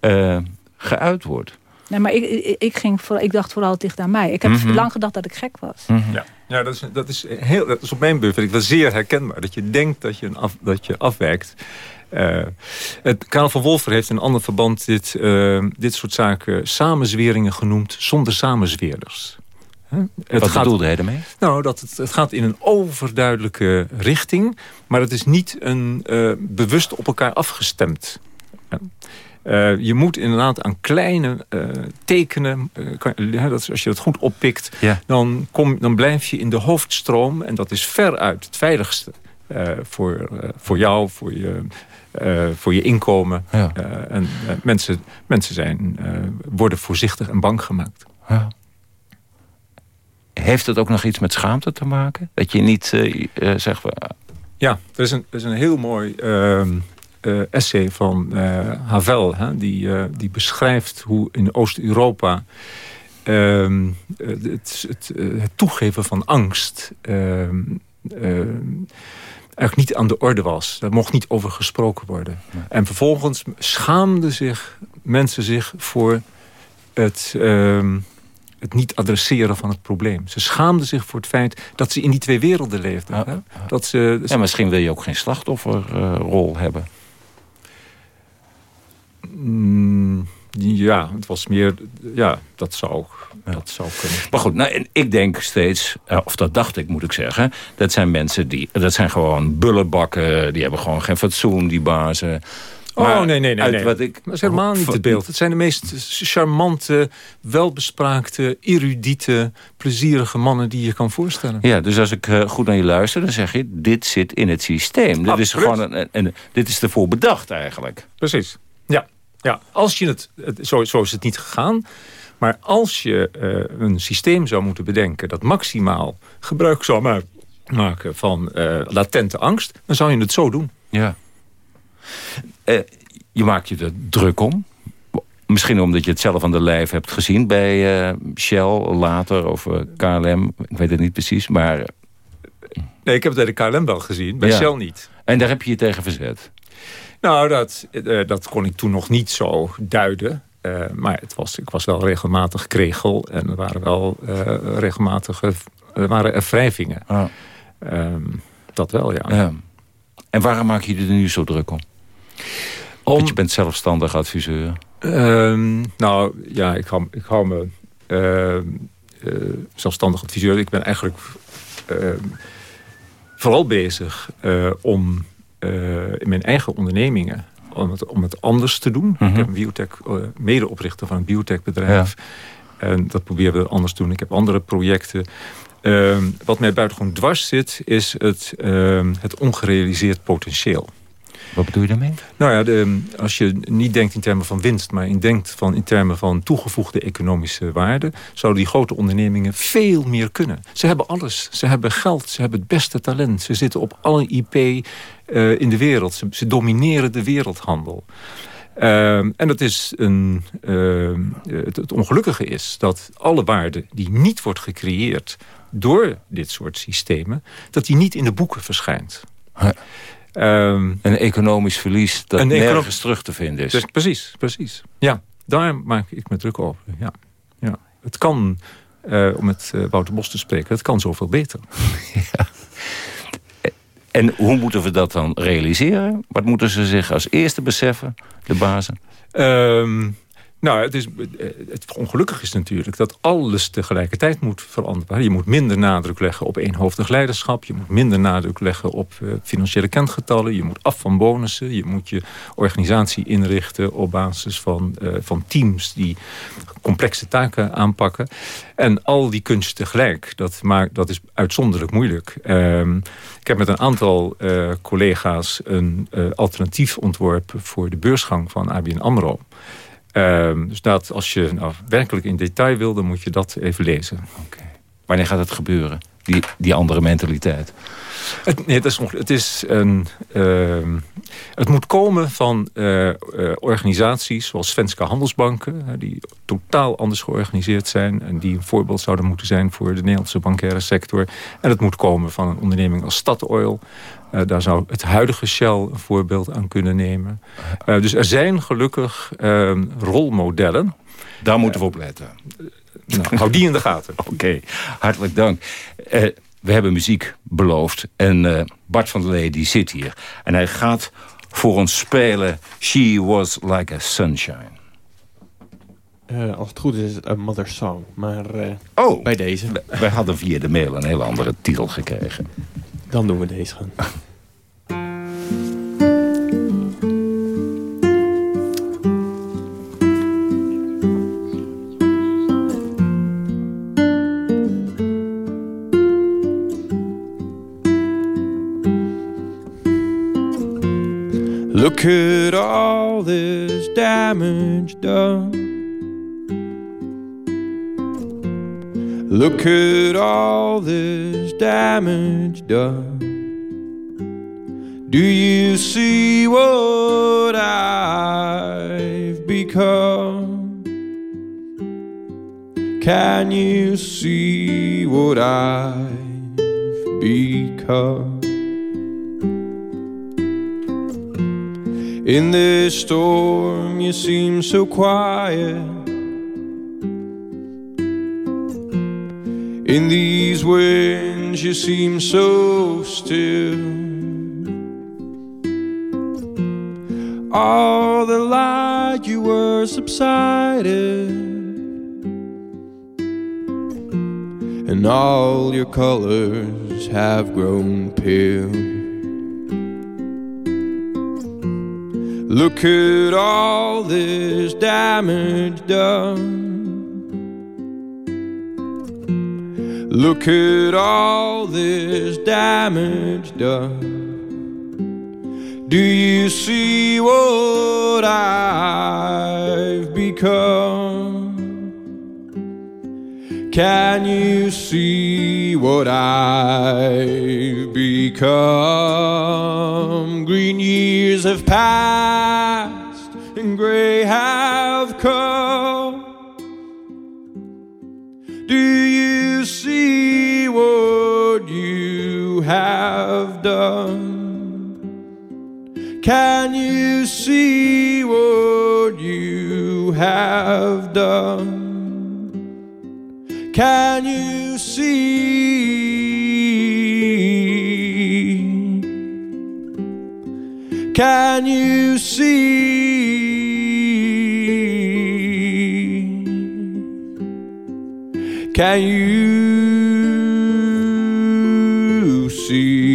uh, geuit wordt. Nee, maar ik, ik, ik, ging voor, ik dacht vooral dicht aan mij. Ik heb mm -hmm. lang gedacht dat ik gek was. Mm -hmm. Ja, ja dat, is, dat, is heel, dat is op mijn beurt vind ik wel zeer herkenbaar. Dat je denkt dat je, een af, dat je afwijkt. Uh, het Karel van Wolfer heeft in een ander verband dit, uh, dit soort zaken samenzweringen genoemd zonder samenzweerders. Het Wat gaat, bedoelde hij ermee? Nou, dat het, het gaat in een overduidelijke richting, maar het is niet een uh, bewust op elkaar afgestemd. Ja. Uh, je moet inderdaad aan kleine uh, tekenen, uh, kan, dat, als je dat goed oppikt, ja. dan, kom, dan blijf je in de hoofdstroom. En dat is veruit het veiligste voor, voor jou, voor je, voor je inkomen. Ja. en mensen, mensen zijn, worden voorzichtig en bang gemaakt. Ja. Heeft het ook nog iets met schaamte te maken? Dat je niet, zeg maar... Ja, er is een, er is een heel mooi... Ehm, uh, essay van uh, Havel. Hè, die, uh, die beschrijft hoe in Oost-Europa... Uh, het, het, het, toegeven van angst... ehm, eigenlijk niet aan de orde was. Daar mocht niet over gesproken worden. Nee. En vervolgens schaamden zich mensen zich voor het ehm, het niet adresseren van het probleem. Ze schaamden zich voor het feit dat ze in die twee werelden leefden. Ja, hè? Dat ze, ja, misschien wil je ook geen slachtofferrol hebben. Mm, ja, het was meer... Ja, dat zou, ja. dat zou kunnen. Maar goed, nou, ik denk steeds... Of dat dacht ik, moet ik zeggen. Dat zijn mensen die... Dat zijn gewoon bullenbakken. Die hebben gewoon geen fatsoen, die bazen. Maar oh, nee, nee, nee. nee. Wat ik, dat is helemaal niet het beeld. Het zijn de meest charmante, welbespraakte, erudite, plezierige mannen die je kan voorstellen. Ja, dus als ik uh, goed naar je luister, dan zeg je... dit zit in het systeem. Dit is, gewoon een, een, dit is ervoor bedacht eigenlijk. Precies. Ja, ja. als je het, zo, zo is het niet gegaan. Maar als je uh, een systeem zou moeten bedenken... dat maximaal gebruik zou maken van uh, latente angst... dan zou je het zo doen. Ja. Uh, je maakt je er druk om. Misschien omdat je het zelf aan de lijf hebt gezien bij uh, Shell later of uh, KLM. Ik weet het niet precies, maar... Nee, ik heb het bij de KLM wel gezien, bij ja. Shell niet. En daar heb je je tegen verzet? Nou, dat, dat kon ik toen nog niet zo duiden. maar het was, ik was wel regelmatig kregel en er waren wel regelmatige er waren er wrijvingen. Ah. Um, dat wel, ja. ja. En waarom maak je je er nu zo druk om? Om... Want je bent zelfstandig adviseur. Um, nou, ja, ik hou, ik hou me uh, uh, zelfstandig adviseur. Ik ben eigenlijk uh, vooral bezig om in mijn eigen ondernemingen... Om het, om het anders te doen. Mm -hmm. Ik heb een biotech, medeoprichter van een biotechbedrijf. Ja. En dat proberen we anders te doen. Ik heb andere projecten. Wat mij buitengewoon dwars zit, is het, het ongerealiseerd potentieel. Wat bedoel je daarmee? Nou ja, de, als je niet denkt in termen van winst... maar in denkt van, in termen van toegevoegde economische waarde... zouden die grote ondernemingen veel meer kunnen. Ze hebben alles. Ze hebben geld. Ze hebben het beste talent. Ze zitten op alle IP uh, in de wereld. Ze, ze domineren de wereldhandel. Uh, en dat is een, uh, het, het ongelukkige is dat alle waarde die niet wordt gecreëerd door dit soort systemen, dat die niet in de boeken verschijnt. Um, een economisch verlies dat nergens terug te vinden is. Dus, precies, precies. Ja, daar maak ik me druk over. Ja. Ja. Het kan, uh, om met uh, Wouter Bos te spreken, het kan zoveel beter. ja. En hoe moeten we dat dan realiseren? Wat moeten ze zich als eerste beseffen, de bazen? Ehm, nou, het, is, het ongelukkig is natuurlijk dat alles tegelijkertijd moet veranderen. Je moet minder nadruk leggen op eenhoofdig leiderschap. Je moet minder nadruk leggen op uh, financiële kentgetallen. Je moet af van bonussen. Je moet je organisatie inrichten op basis van, uh, van teams die complexe taken aanpakken. En al die kunsten tegelijk, dat, maakt, dat is uitzonderlijk moeilijk. Um, ik heb met een aantal uh, collega's een alternatief ontworpen voor de beursgang van ABN AMRO. Um, dus dat als je nou, werkelijk in detail wil, dan moet je dat even lezen. Okay. Wanneer gaat het gebeuren? Die, die andere mentaliteit? Het, nee, het, is, het, is een, uh, het moet komen van uh, uh, organisaties zoals Svenska Handelsbanken... die totaal anders georganiseerd zijn... en die een voorbeeld zouden moeten zijn voor de Nederlandse bankaire sector. En het moet komen van een onderneming als Statoil... Uh, daar zou het huidige Shell een voorbeeld aan kunnen nemen. Uh, dus er zijn gelukkig uh, rolmodellen. Daar moeten we op letten. Nou, hou die in de gaten. Oké, okay, hartelijk dank. we hebben muziek beloofd. En Bart van der Lee die zit hier. En hij gaat voor ons spelen She Was Like a Sunshine. Uh, als het goed is, is het een Mother Song. Maar uh, oh, bij deze. Wij hadden via de mail een hele andere titel gekregen. Dan doen we deze gaan. At all this damage done. Look at all this damage done. Do you see what I've become? Can you see what I've become? In this storm, you seem so quiet. In these winds, you seem so still. All the light you were subsided, and all your colors have grown pale. Look at all this damage done. Look at all this damage done. Do you see what I've become? Can you see what I've become? Green years have passed and gray have come. Do you see what you have done? Can you see what you have done? Can you see? Can you see? Can you see?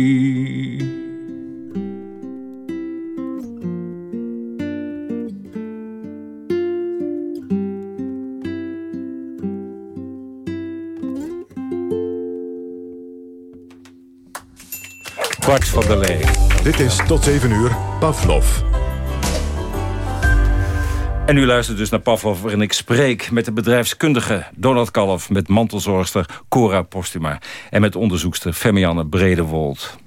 Bart van der Lee. Dit is tot 7 uur Pavlov. En u luistert dus naar Pavlov, waarin ik spreek met de bedrijfskundige Donald Kalf... met mantelzorgster Cora Postuma en met onderzoekster Femianne Bredewold.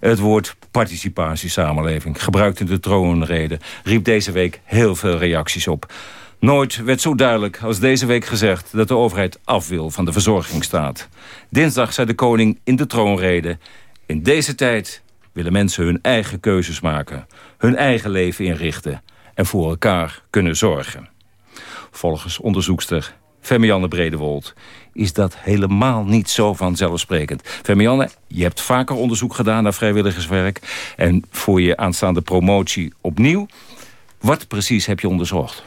Het woord participatiesamenleving, gebruikt in de troonrede... riep deze week heel veel reacties op. Nooit werd zo duidelijk als deze week gezegd... dat de overheid af wil van de verzorgingsstaat. Dinsdag zei de koning in de troonrede... in deze tijd willen mensen hun eigen keuzes maken... hun eigen leven inrichten en voor elkaar kunnen zorgen. Volgens onderzoekster Femianne Bredewold is dat helemaal niet zo vanzelfsprekend. Femianne, je hebt vaker onderzoek gedaan naar vrijwilligerswerk... en voor je aanstaande promotie opnieuw. Wat precies heb je onderzocht?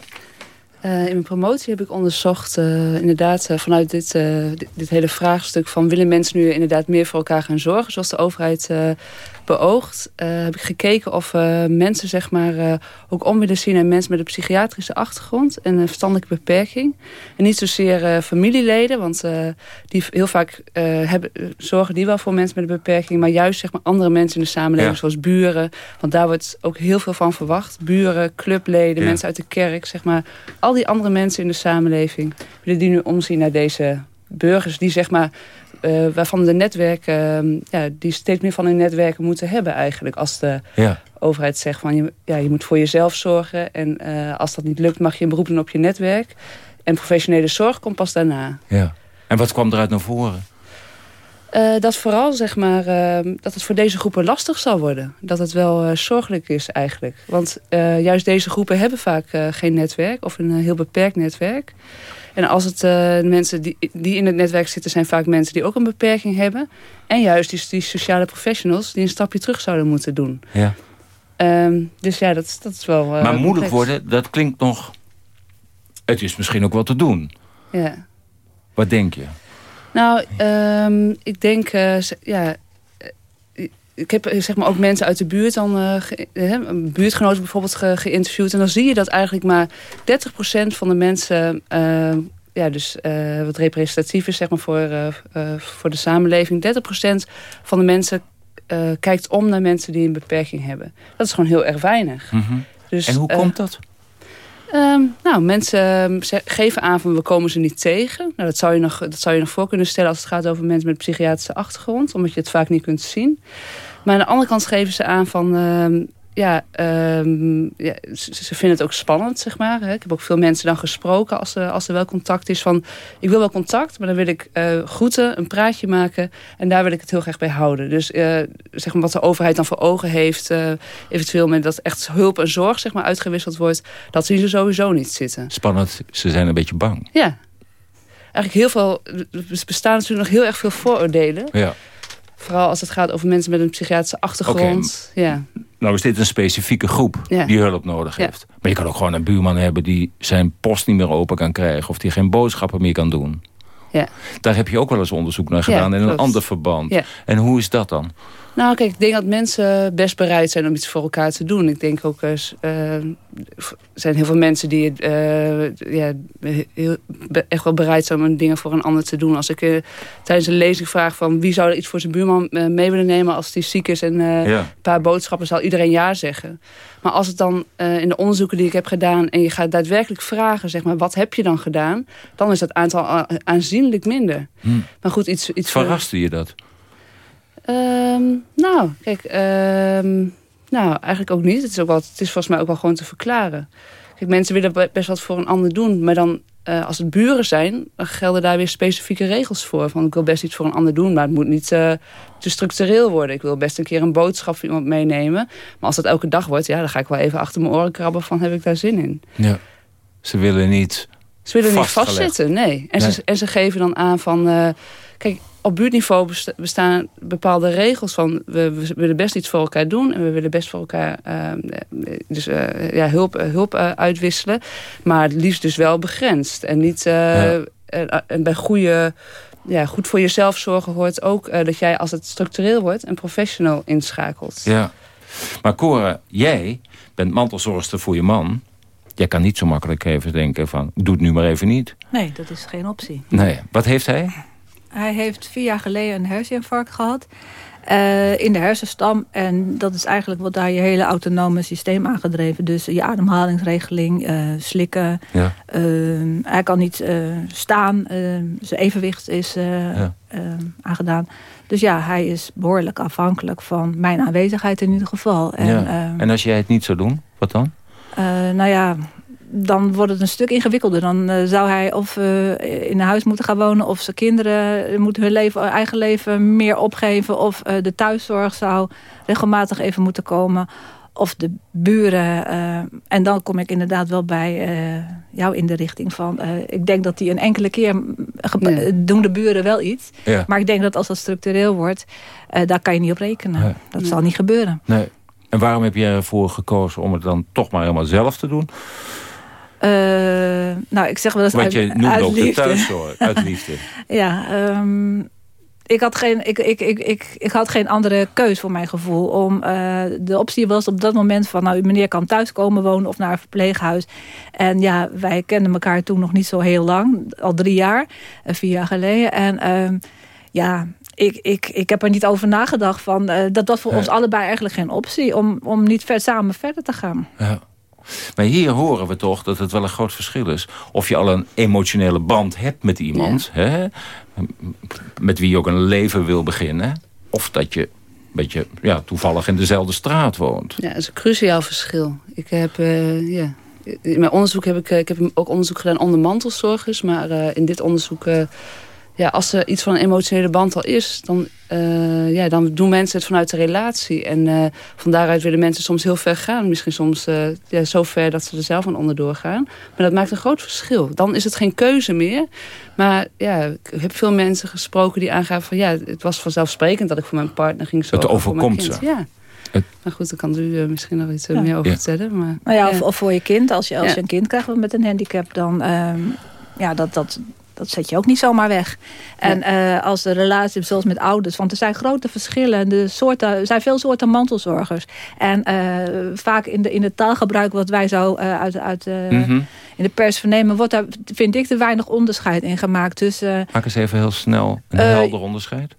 Uh, in mijn promotie heb ik onderzocht, uh, inderdaad, uh, vanuit dit, dit, dit, hele vraagstuk van willen mensen nu inderdaad meer voor elkaar gaan zorgen, zoals de overheid beoogt, heb ik gekeken of mensen zeg maar ook om willen zien en mensen met een psychiatrische achtergrond en een verstandelijke beperking. En niet zozeer familieleden, want die heel vaak hebben, zorgen die wel voor mensen met een beperking, maar juist zeg maar andere mensen in de samenleving, zoals buren, want daar wordt ook heel veel van verwacht. Buren, clubleden, mensen uit de kerk, zeg maar. Al die andere mensen in de samenleving... willen die nu omzien naar deze burgers die zeg maar... Uh, waarvan de netwerken, uh, ja, die steeds meer van hun netwerken moeten hebben eigenlijk. Als de ja. overheid zegt van je, ja, je moet voor jezelf zorgen. En uh, als dat niet lukt mag je een beroep doen op je netwerk. En professionele zorg komt pas daarna. Ja. En wat kwam eruit naar voren? Uh, dat vooral zeg maar, uh, dat het voor deze groepen lastig zal worden. Dat het wel uh, zorgelijk is eigenlijk. Want juist deze groepen hebben vaak geen netwerk of een heel beperkt netwerk. En als het mensen die, die in het netwerk zitten zijn vaak mensen die ook een beperking hebben. En juist die, die sociale professionals die een stapje terug zouden moeten doen. Ja. Um, dus ja, dat, dat is wel Maar moeilijk worden, dat klinkt nog... Het is misschien ook wel te doen. Ja. Wat denk je? Nou, um, ik denk, uh, ja, ik heb zeg maar ook mensen uit de buurt dan, uh, buurtgenoten bijvoorbeeld ge geïnterviewd. En dan zie je dat eigenlijk maar 30% van de mensen, uh, ja, dus uh, wat representatief is zeg maar voor, voor de samenleving. 30% van de mensen kijkt om naar mensen die een beperking hebben. Dat is gewoon heel erg weinig. Mm -hmm. dus, en hoe komt dat? Um, nou, mensen ehm, geven aan van we komen ze niet tegen. Nou, dat, zou je nog, dat zou je nog voor kunnen stellen als het gaat over mensen met psychiatrische achtergrond. Omdat je het vaak niet kunt zien. Maar aan de andere kant geven ze aan van... Um, ja, um, ja ze, ze, vinden het ook spannend, zeg maar. Hè. Ik heb ook veel mensen dan gesproken als er, als er wel contact is van... ik wil wel contact, maar dan wil ik uh, groeten, een praatje maken... en daar wil ik het heel graag bij houden. Dus uh, zeg maar wat de overheid dan voor ogen heeft... Uh, eventueel met dat echt hulp en zorg zeg maar, uitgewisseld wordt... dat zien ze sowieso niet zitten. Spannend, ze zijn een beetje bang. Ja. Eigenlijk heel veel... Er bestaan natuurlijk nog heel erg veel vooroordelen... Ja. Vooral als het gaat over mensen met een psychiatrische achtergrond. Okay. Ja. Nou is dit een specifieke groep ja. die hulp nodig ja. heeft. Maar je kan ook gewoon een buurman hebben die zijn post niet meer open kan krijgen. Of die geen boodschappen meer kan doen. Ja. Daar heb je ook wel eens onderzoek naar gedaan in een ander verband. En hoe is dat dan? Nou, kijk, ik denk dat mensen best bereid zijn om iets voor elkaar te doen. Ik denk ook, er uh, zijn heel veel mensen die uh, ja, heel, echt wel bereid zijn om dingen voor een ander te doen. Als ik uh, tijdens een lezing vraag van wie zou er iets voor zijn buurman mee willen nemen als die ziek is en ja. een paar boodschappen, zal iedereen ja zeggen. Maar als het dan in de onderzoeken die ik heb gedaan en je gaat daadwerkelijk vragen, zeg maar, wat heb je dan gedaan? Dan is dat aantal aanzienlijk minder. Hm. Maar goed, iets... iets Verraste je dat? Um, nou, kijk, um, nou, eigenlijk ook niet. Het is, ook wel, het is volgens mij ook wel gewoon te verklaren. Kijk, mensen willen best wat voor een ander doen, maar dan uh, als het buren zijn, dan gelden daar weer specifieke regels voor. Van ik wil best iets voor een ander doen, maar het moet niet uh, te structureel worden. Ik wil best een keer een boodschap voor iemand meenemen. Maar als dat elke dag wordt, ja, dan ga ik wel even achter mijn oren krabben van heb ik daar zin in. Ja, ze willen niet Ze willen niet vastzitten, nee. En, nee. Ze, en ze geven dan aan van, uh, kijk, op buurtniveau bestaan bepaalde regels van... We, we, willen best iets voor elkaar doen en we willen best voor elkaar uh, dus, uh, ja, hulp, hulp uh, uitwisselen. Maar het liefst dus wel begrensd. En niet ja. en bij goede, ja, goed voor jezelf zorgen hoort ook... dat jij als het structureel wordt een professional inschakelt. Ja, maar Cora, jij bent mantelzorgster voor je man... Jij kan niet zo makkelijk even denken van, doe het nu maar even niet. Nee, dat is geen optie. Nee, wat heeft hij? Hij heeft vier jaar geleden een herseninfarct gehad. Uh, in de hersenstam. En dat is eigenlijk wat daar je hele autonome systeem aangedreven. Dus je ademhalingsregeling, uh, slikken. Ja. Uh, hij kan niet staan. zijn evenwicht is ja. aangedaan. Dus ja, hij is behoorlijk afhankelijk van mijn aanwezigheid in ieder geval. En, ja. en als jij het niet zou doen, wat dan? nou ja, dan wordt het een stuk ingewikkelder. Dan uh, zou hij of uh, in een huis moeten gaan wonen... of zijn kinderen moeten hun leven, eigen leven meer opgeven... of uh, de thuiszorg zou regelmatig even moeten komen... of de buren. en dan kom ik inderdaad wel bij jou in de richting van... ik denk dat die een enkele keer ja. doen de buren wel iets. Ja. Maar ik denk dat als dat structureel wordt... daar kan je niet op rekenen. Nee. Dat zal niet gebeuren. Nee. En waarom heb jij ervoor gekozen om het dan toch maar helemaal zelf te doen? Uh, nou, ik zeg wel eens Wat uit, je noemde uit ook de thuiszorg, uit liefde. ja, ehm, ik, had geen, ik, ik, ik, ik, ik had geen andere keus voor mijn gevoel. Om, uh, de optie was op dat moment van... nou, meneer kan thuis komen wonen of naar een verpleeghuis. En ja, wij kenden elkaar toen nog niet zo heel lang. Al drie jaar, uh, vier jaar geleden. En uh, ja, ik, ik, ik heb er niet over nagedacht van... Uh, dat was voor ons allebei eigenlijk geen optie... om, om niet ver, samen verder te gaan. Ja. Maar hier horen we toch dat het wel een groot verschil is. Of je al een emotionele band hebt met iemand. Hè, met wie je ook een leven wil beginnen. Of dat je een beetje ja, toevallig in dezelfde straat woont. Ja, dat is een cruciaal verschil. Ik heb, uh, ja, in mijn onderzoek heb ik, ik heb ook onderzoek gedaan onder mantelzorgers. Maar uh, in dit onderzoek, uh, ja, als er iets van een emotionele band al is... dan, uh, ja, dan doen mensen het vanuit de relatie. En uh, van daaruit willen mensen soms heel ver gaan. Misschien soms uh, ja, zo ver dat ze er zelf aan onderdoor gaan. Maar dat maakt een groot verschil. Dan is het geen keuze meer. Maar ja, ik heb veel mensen gesproken die aangaven van... ja, het was vanzelfsprekend dat ik voor mijn partner ging zorgen. Het overkomt voor ze. Ja. Het... Maar goed, daar kan u misschien nog iets ja. meer over ja. vertellen. Maar, nou ja, of, of, voor je kind. Als je, als ja. je een kind krijgt met een handicap, dan... Um, ja, dat, dat, dat zet je ook niet zomaar weg. En ja. uh, als de relatie, zoals met ouders... want er zijn grote verschillen. De soorten, er zijn veel soorten mantelzorgers. En uh, vaak in, de, in het taalgebruik wat wij zo uh, uit, uit mm -hmm. in de pers vernemen... wordt daar, vind ik, er weinig onderscheid in gemaakt. Dus, Maak eens even heel snel een helder onderscheid.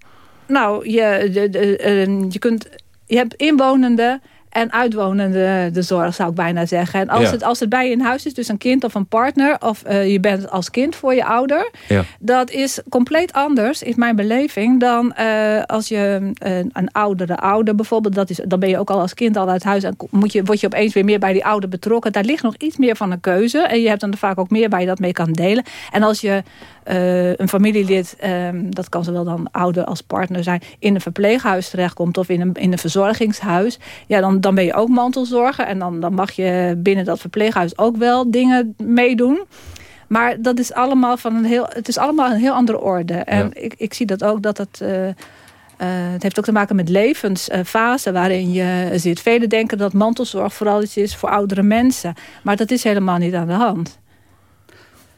Nou, je, de, de, je, kunt, je hebt inwonenden en uitwonende de zorg, zou ik bijna zeggen. En als, ja. het, als het bij je in huis is, dus een kind of een partner... of uh, je bent als kind voor je ouder... Ja. dat is compleet anders, is mijn beleving... dan uh, als je uh, een oudere ouder bijvoorbeeld... Dat is, dan ben je ook al als kind al uit huis... en moet je, word je opeens weer meer bij die ouder betrokken. Daar ligt nog iets meer van een keuze. En je hebt dan vaak ook meer waar je dat mee kan delen. En als je een familielid... Um, dat kan zowel dan ouder als partner zijn... in een verpleeghuis terechtkomt of in een, in een verzorgingshuis... ja, dan dan ben je ook mantelzorger. En dan, dan mag je binnen dat verpleeghuis ook wel dingen meedoen. Maar dat is allemaal van een heel, het is allemaal een heel andere orde. En ja. ik, ik zie dat ook dat het... Uh, uh, het heeft ook te maken met levensfase uh, waarin je zit. Velen denken dat mantelzorg vooral iets is voor oudere mensen. Maar dat is helemaal niet aan de hand.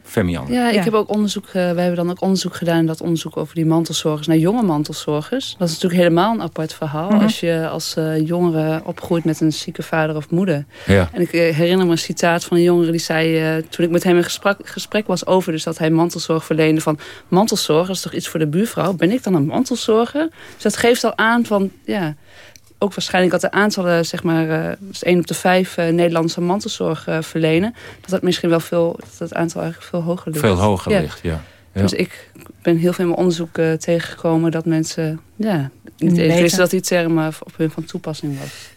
Femian. Ja, ik ja. heb ook onderzoek, uh, wij hebben dan ook onderzoek gedaan, dat onderzoek over die mantelzorgers naar jonge mantelzorgers. Dat is natuurlijk helemaal een apart verhaal. Mm -hmm. Als je als uh, jongere opgroeit met een zieke vader of moeder. Ja. En ik uh, herinner me een citaat van een jongere die zei, toen ik met hem in gesprek, gesprek was over, dus dat hij mantelzorg verleende van mantelzorg, dat is toch iets voor de buurvrouw? Ben ik dan een mantelzorger? Dus dat geeft al aan van, ja, ook waarschijnlijk dat de aantallen, zeg maar, uh, dus 1 op de 5 uh, Nederlandse mantelzorg uh, verlenen, dat dat misschien wel veel, dat het aantal eigenlijk veel hoger ligt. Veel hoger ja. ligt, ja. ja. Dus ik ben heel veel in mijn onderzoek tegengekomen dat mensen, ja, niet eens wisten dat die term op hun van toepassing was.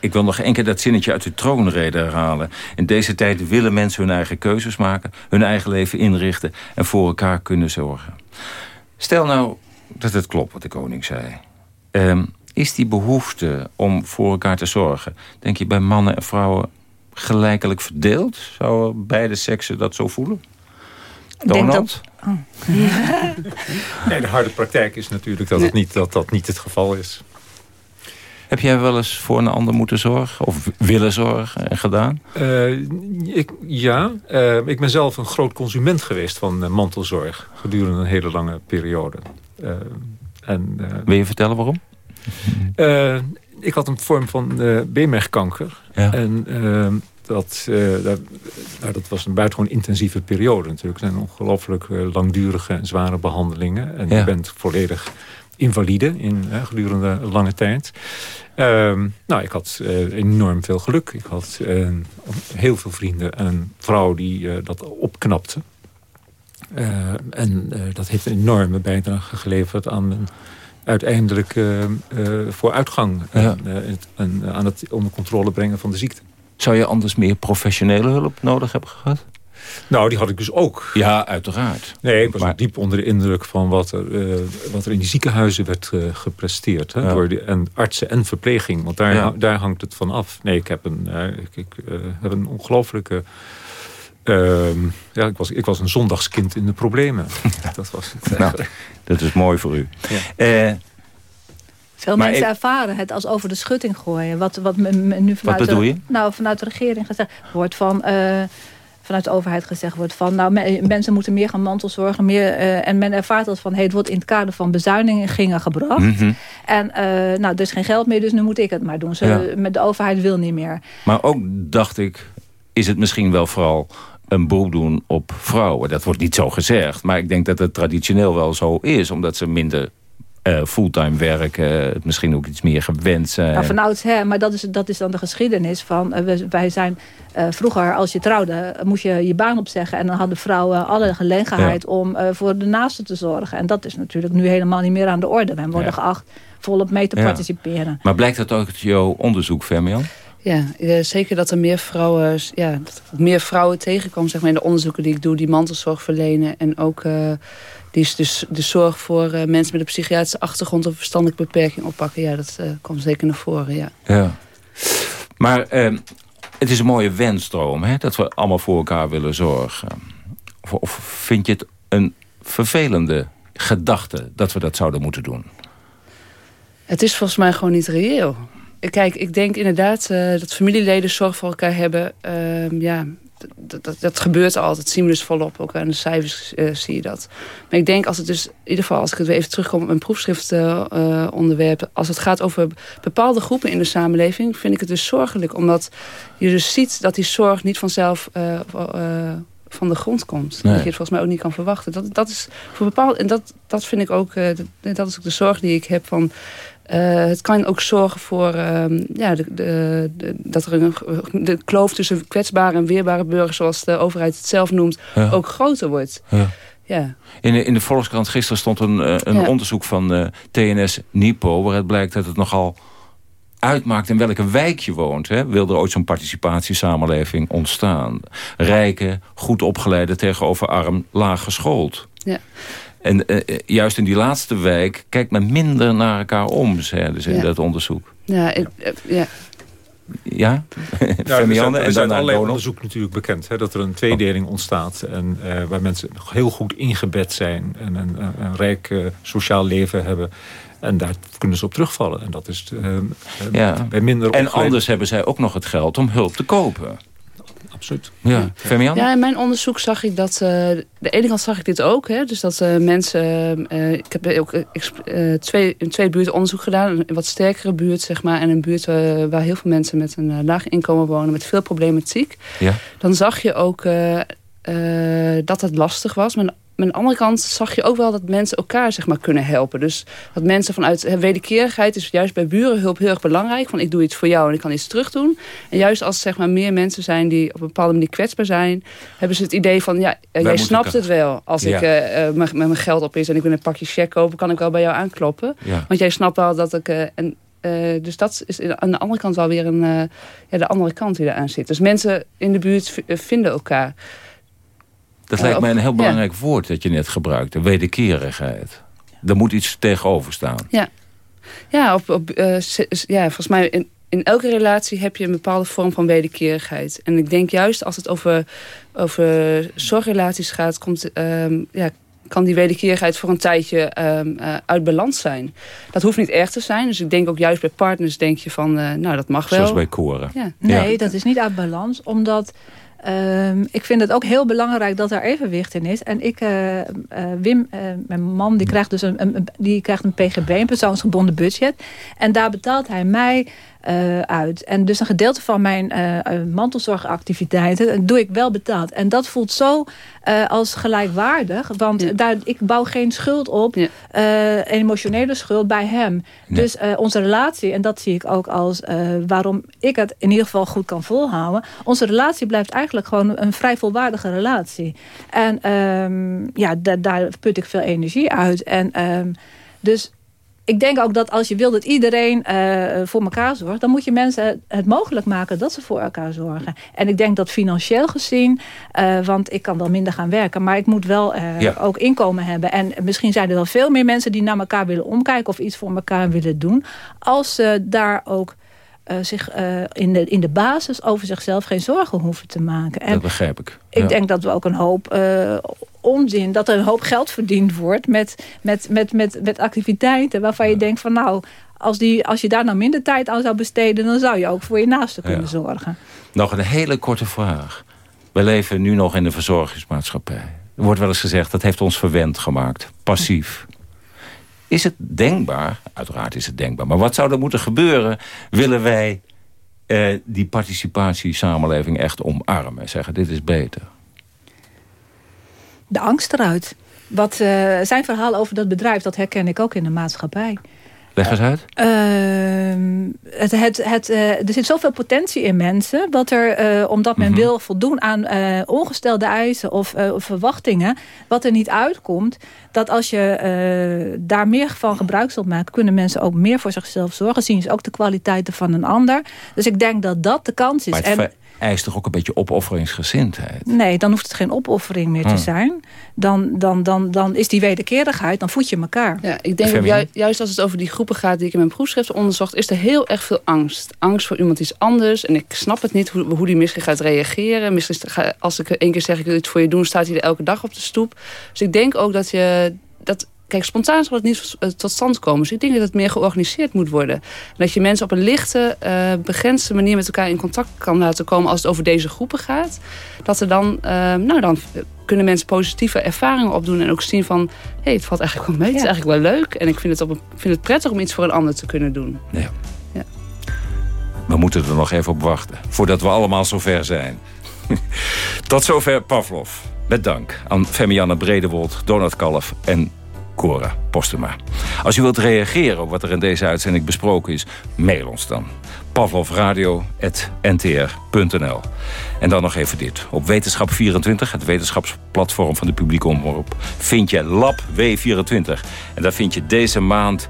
Ik wil nog één keer dat zinnetje uit de troonrede herhalen. In deze tijd willen mensen hun eigen keuzes maken, hun eigen leven inrichten en voor elkaar kunnen zorgen. Stel nou dat het klopt wat de koning zei. Um, is die behoefte om voor elkaar te zorgen... denk je bij mannen en vrouwen gelijkelijk verdeeld? Zouden beide seksen dat zo voelen? Donald? Dat... Oh. nee, de harde praktijk is natuurlijk dat, het niet, dat dat niet het geval is. Heb jij wel eens voor een ander moeten zorgen? Of willen zorgen en gedaan? Uh, ik, ja, uh, ik ben zelf een groot consument geweest van uh, mantelzorg. Gedurende een hele lange periode. en, Wil je vertellen waarom? Uh, ik had een vorm van uh, beenmergkanker. Ja. En uh, dat, dat, nou, dat was een buitengewoon intensieve periode natuurlijk. Het zijn ongelooflijk langdurige en zware behandelingen. En ja. je bent volledig invalide in gedurende lange tijd. Ehm, nou, ik had enorm veel geluk. Ik had heel veel vrienden en een vrouw die dat opknapte. en dat heeft een enorme bijdrage geleverd aan mijn uiteindelijk uh, uh, vooruitgang ja. en, en, aan het onder controle brengen van de ziekte. Zou je anders meer professionele hulp nodig hebben gehad? Nou, die had ik dus ook. Ja, uiteraard. Nee, ik was maar... diep onder de indruk van wat er, uh, wat er in die ziekenhuizen werd gepresteerd. Hè, ja. door die, en artsen en verpleging, want daar, ja. daar hangt het van af. Nee, ik heb een, ik, ik heb een ongelooflijke... Uh, ja, ik was, ik was een zondagskind in de problemen. dat was het nou, dat is mooi voor u. Ja. Uh, Veel Maar mensen ik- ervaren het als over de schutting gooien. Wat, wat nu vanuit bedoel de, je? Nou, vanuit de regering gezegd wordt van... eh, vanuit de overheid gezegd wordt van... nou, me- mensen moeten meer gaan mantelzorgen. Meer, eh, en men ervaart dat van... Hey, het wordt in het kader van bezuinigingen gebracht. Mhm. En eh, nou, er is geen geld meer, dus nu moet ik het maar doen. Ze, Ja. Met de overheid wil niet meer. Maar ook dacht ik, is het misschien wel vooral een beroep doen op vrouwen. Dat wordt niet zo gezegd, maar ik denk dat het traditioneel wel zo is. Omdat ze minder eh, fulltime werken, het misschien ook iets meer gewend zijn. Nou, van oudsher, maar dat is, dat is dan de geschiedenis van... eh, wij zijn eh, vroeger, als je trouwde, eh, moest je je baan opzeggen... en dan hadden vrouwen alle gelegenheid om eh, voor de naaste te zorgen. En dat is natuurlijk nu helemaal niet meer aan de orde. Men worden Ja. geacht volop mee te Ja. participeren. Maar blijkt dat ook uit jouw onderzoek, Fermian? Ja, eh, zeker dat er meer vrouwen, ja, er meer vrouwen tegenkomen zeg maar, in de onderzoeken die ik doe, die mantelzorg verlenen. En ook eh, die dus de zorg voor eh, mensen met een psychiatrische achtergrond of verstandelijke beperking oppakken. Ja, dat komt zeker naar voren. Ja. Ja. Maar het is een mooie wensdroom, hè? dat we allemaal voor elkaar willen zorgen. Of, of vind je het een vervelende gedachte dat we dat zouden moeten doen? Het is volgens mij gewoon niet reëel. Kijk, ik denk inderdaad eh, dat familieleden zorg voor elkaar hebben. Ehm, ja, dat, dat, dat gebeurt altijd. Dat zien we dus volop. Ook aan de cijfers eh, zie je dat. Maar ik denk als het dus, in ieder geval als ik het weer even terugkom op mijn proefschrift eh, onderwerp. Als het gaat over bepaalde groepen in de samenleving, vind ik het dus zorgelijk. Omdat je dus ziet dat die zorg niet vanzelf van de grond komt. Nee. Dat je het volgens mij ook niet kan verwachten. Dat, dat is voor bepaald. En dat, dat vind ik ook. dat, dat is ook de zorg die ik heb van. Eh, het kan ook zorgen voor ehm, ja, de, de, de- dat er een de kloof tussen kwetsbare en weerbare burgers, zoals de overheid het zelf noemt, Ja. ook groter wordt. Ja. Ja. In de, in de Volkskrant gisteren stond een, eh, een Ja. onderzoek van eh, TNS Nipo... waaruit blijkt dat het nogal uitmaakt in welke wijk je woont. Hè? Wil er ooit zo'n participatiesamenleving ontstaan? Rijken, goed opgeleide tegenover arm, laag geschoold. Ja. En eh, eh, juist in die laatste wijk kijkt men minder naar elkaar om, zeiden ze in Ja. dat onderzoek. Ja, ik- eh, ja. Ja? Ja, er zijn, Fermianne er en zijn daarna allerlei Donald. onderzoek natuurlijk bekend. Hè, dat er een tweedeling ontstaat. En, eh, waar mensen nog heel goed ingebed zijn. En een, een, een rijk sociaal leven hebben. En daar kunnen ze op terugvallen. En dat is Ja. bij minder En anders hebben zij ook nog het geld om hulp te kopen. Absoluut. Ja, Fermian? Ja, in mijn onderzoek zag ik dat... eh, de ene kant zag ik dit ook. Hè, dus dat eh, mensen... eh, ik heb ook twee, in twee buurten onderzoek gedaan. Een wat sterkere buurt, zeg maar. En een buurt waar heel veel mensen met een laag inkomen wonen. Met veel problematiek. Ja. Dan zag je ook eh, eh, dat het lastig was. Maar aan de andere kant zag je ook wel dat mensen elkaar zeg maar, kunnen helpen. Dus dat mensen vanuit wederkerigheid is juist bij burenhulp heel erg belangrijk. Van ik doe iets voor jou en ik kan iets terug doen. En juist als zeg maar, meer mensen zijn die op een bepaalde manier kwetsbaar zijn... hebben ze het idee van, ja, eh, jij snapt het wel. Als Ja. ik eh, eh, met mijn geld op is en ik wil een pakje check kopen... kan ik wel bij jou aankloppen. Ja. Want jij snapt wel dat ik... eh, en, dus dat is aan de andere kant wel weer een, ja, de andere kant die eraan zit. Dus mensen in de buurt vinden elkaar. Dat lijkt mij een heel ja. belangrijk woord dat je net gebruikte. Wederkerigheid. Er moet iets tegenover staan. Ja, ja, op, op, eh, ja volgens mij in, in elke relatie heb je een bepaalde vorm van wederkerigheid. En ik denk juist als het over, over zorgrelaties gaat, komt, ehm, ja, kan die wederkerigheid voor een tijdje ehm, eh, uit balans zijn. Dat hoeft niet erg te zijn. Dus ik denk ook juist bij partners denk je van, eh, nou dat mag wel. Zoals bij koren. Ja. Nee, dat is niet uit balans. Omdat ehm, ik vind het ook heel belangrijk dat er evenwicht in is. En ik, eh, eh, Wim, eh, mijn man, die krijgt dus een, een- die krijgt een PGB, een persoonsgebonden budget. En daar betaalt hij mij eh, uit. En dus een gedeelte van mijn eh, mantelzorgactiviteiten doe ik wel betaald. En dat voelt zo als gelijkwaardig. Want daar, ik bouw geen schuld op, emotionele schuld bij hem. Dus onze relatie, en dat zie ik ook als waarom ik het in ieder geval goed kan volhouden. Onze relatie blijft eigenlijk gewoon een vrij volwaardige relatie. En ehm, ja, da- daar put ik veel energie uit. En ehm, dus ik denk ook dat als je wil dat iedereen eh, voor elkaar zorgt... dan moet je mensen het mogelijk maken dat ze voor elkaar zorgen. En ik denk dat financieel gezien... eh, want ik kan wel minder gaan werken... maar ik moet wel eh, Ja. ook inkomen hebben. En misschien zijn er wel veel meer mensen die naar elkaar willen omkijken... of iets voor elkaar willen doen. Als ze daar ook... eh, zich eh, in, de, in de basis over zichzelf geen zorgen hoeven te maken. En Dat begrijp ik. ik denk dat we ook een hoop eh, onzin, dat er een hoop geld verdiend wordt met, met, met, met, met activiteiten waarvan je denkt van nou, als, die, als je daar nou minder tijd aan zou besteden... dan zou je ook voor je naasten kunnen zorgen. Nog een hele korte vraag. We leven nu nog in de verzorgingsmaatschappij. Er wordt wel eens gezegd, dat heeft ons verwend gemaakt. Passief. Is het denkbaar? Uiteraard is het denkbaar. Maar wat zou er moeten gebeuren? Willen wij eh, die participatiesamenleving echt omarmen? En zeggen, dit is beter. De angst eruit. Wat, uh, zijn verhaal over dat bedrijf, dat herken ik ook in de maatschappij. Leg eens uit. Uh, het, het, het, uh, er zit zoveel potentie in mensen... dat er, uh, omdat men mm -hmm. wil voldoen aan ongestelde eisen of verwachtingen... wat er niet uitkomt, dat als je daar meer van gebruik zult maken... kunnen mensen ook meer voor zichzelf zorgen. Zien ze ook de kwaliteiten van een ander. Dus ik denk dat dat de kans is. En, eist toch ook een beetje opofferingsgezindheid? Nee, dan hoeft het geen opoffering meer te Hmm. zijn. Dan, dan, dan, dan is die wederkerigheid, dan voed je elkaar. Ja, ik denk ju juist als het over die groepen gaat die ik in mijn proefschrift onderzocht, is er heel erg veel angst. Angst voor iemand iets anders. En ik snap het niet hoe, hoe die misschien gaat reageren. Misschien ga, als ik één keer zeg ik wil iets voor je doen, staat hij er elke dag op de stoep. Dus ik denk ook dat je dat Kijk, spontaan zal het niet tot stand komen. Dus ik denk dat het meer georganiseerd moet worden. En dat je mensen op een lichte, uh, begrensde manier met elkaar in contact kan laten komen als het over deze groepen gaat. Dat er dan, uh, nou dan kunnen mensen positieve ervaringen opdoen en ook zien van, hé, hey, het valt eigenlijk wel mee. Ja. Het is eigenlijk wel leuk. En ik vind het, op een, vind het prettig om iets voor een ander te kunnen doen. Ja. ja. We moeten er nog even op wachten, voordat we allemaal zover zijn. Tot zover Pavlov. Met dank aan Femianne Bredewold, Donald Kalf en Cora Postuma. Als u wilt reageren op wat er in deze uitzending besproken is, mail ons dan. pavlovradio.ntr.nl En dan nog even dit. Op Wetenschap24, het wetenschapsplatform van de publieke omroep... vind je Lab W24. En daar vind je deze maand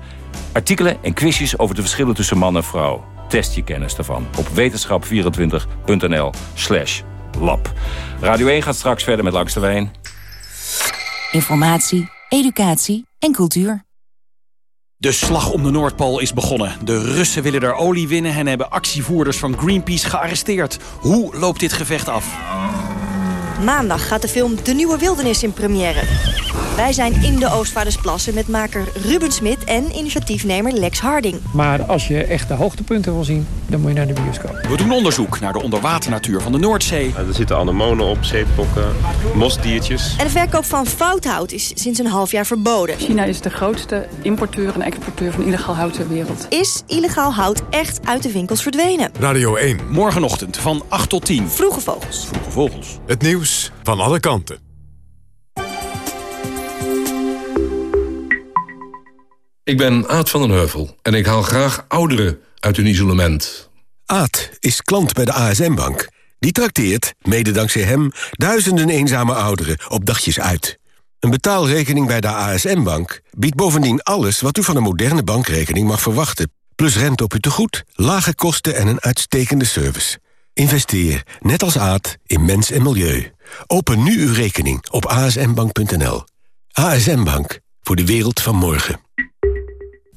artikelen en quizjes... over de verschillen tussen man en vrouw. Test je kennis daarvan op wetenschap24.nl slash lab. Radio 1 gaat straks verder met Langs de Wijn. Informatie educatie en cultuur. De slag om de Noordpool is begonnen. De Russen willen er olie winnen en hebben actievoerders van Greenpeace gearresteerd. Hoe loopt dit gevecht af? Maandag gaat de film De Nieuwe Wildernis in première. Wij zijn in de Oostvaardersplassen met maker Ruben Smit en initiatiefnemer Lex Harding. Maar als je echt de hoogtepunten wil zien, dan moet je naar de bioscoop. We doen onderzoek naar de onderwaternatuur van de Noordzee. Er zitten anemonen op, zeepokken, mosdiertjes. En de verkoop van fouthout is sinds een half jaar verboden. China is de grootste importeur en exporteur van illegaal hout ter wereld. Is illegaal hout echt uit de winkels verdwenen? Radio 1. Morgenochtend van 8 tot 10. Vroege vogels. Vroege vogels. Het nieuws van alle kanten. Ik ben Aad van den Heuvel en ik haal graag ouderen uit hun isolement. Aad is klant bij de ASM-bank. Die trakteert, mede dankzij hem, duizenden eenzame ouderen op dagjes uit. Een betaalrekening bij de ASM-bank biedt bovendien alles... wat u van een moderne bankrekening mag verwachten. Plus rente op uw tegoed, lage kosten en een uitstekende service. Investeer, net als Aad, in mens en milieu. Open nu uw rekening op asmbank.nl. ASM Bank, voor de wereld van morgen.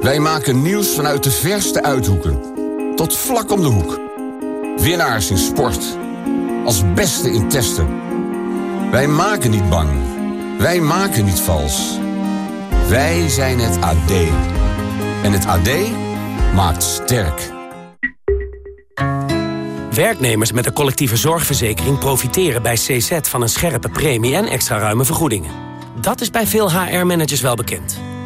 Wij maken nieuws vanuit de verste uithoeken. Tot vlak om de hoek. Winnaars in sport. Als beste in testen. Wij maken niet bang. Wij maken niet vals. Wij zijn het AD. En het AD maakt sterk. Werknemers met een collectieve zorgverzekering profiteren bij CZ van een scherpe premie en extra ruime vergoedingen. Dat is bij veel HR-managers wel bekend.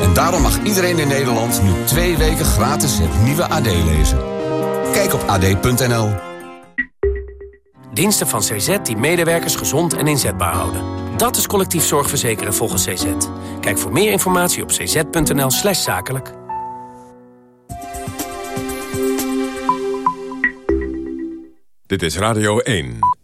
En daarom mag iedereen in Nederland nu twee weken gratis het nieuwe AD lezen. Kijk op ad.nl. Diensten van CZ die medewerkers gezond en inzetbaar houden. Dat is collectief zorgverzekeren volgens CZ. Kijk voor meer informatie op cz.nl slash zakelijk. Dit is Radio 1.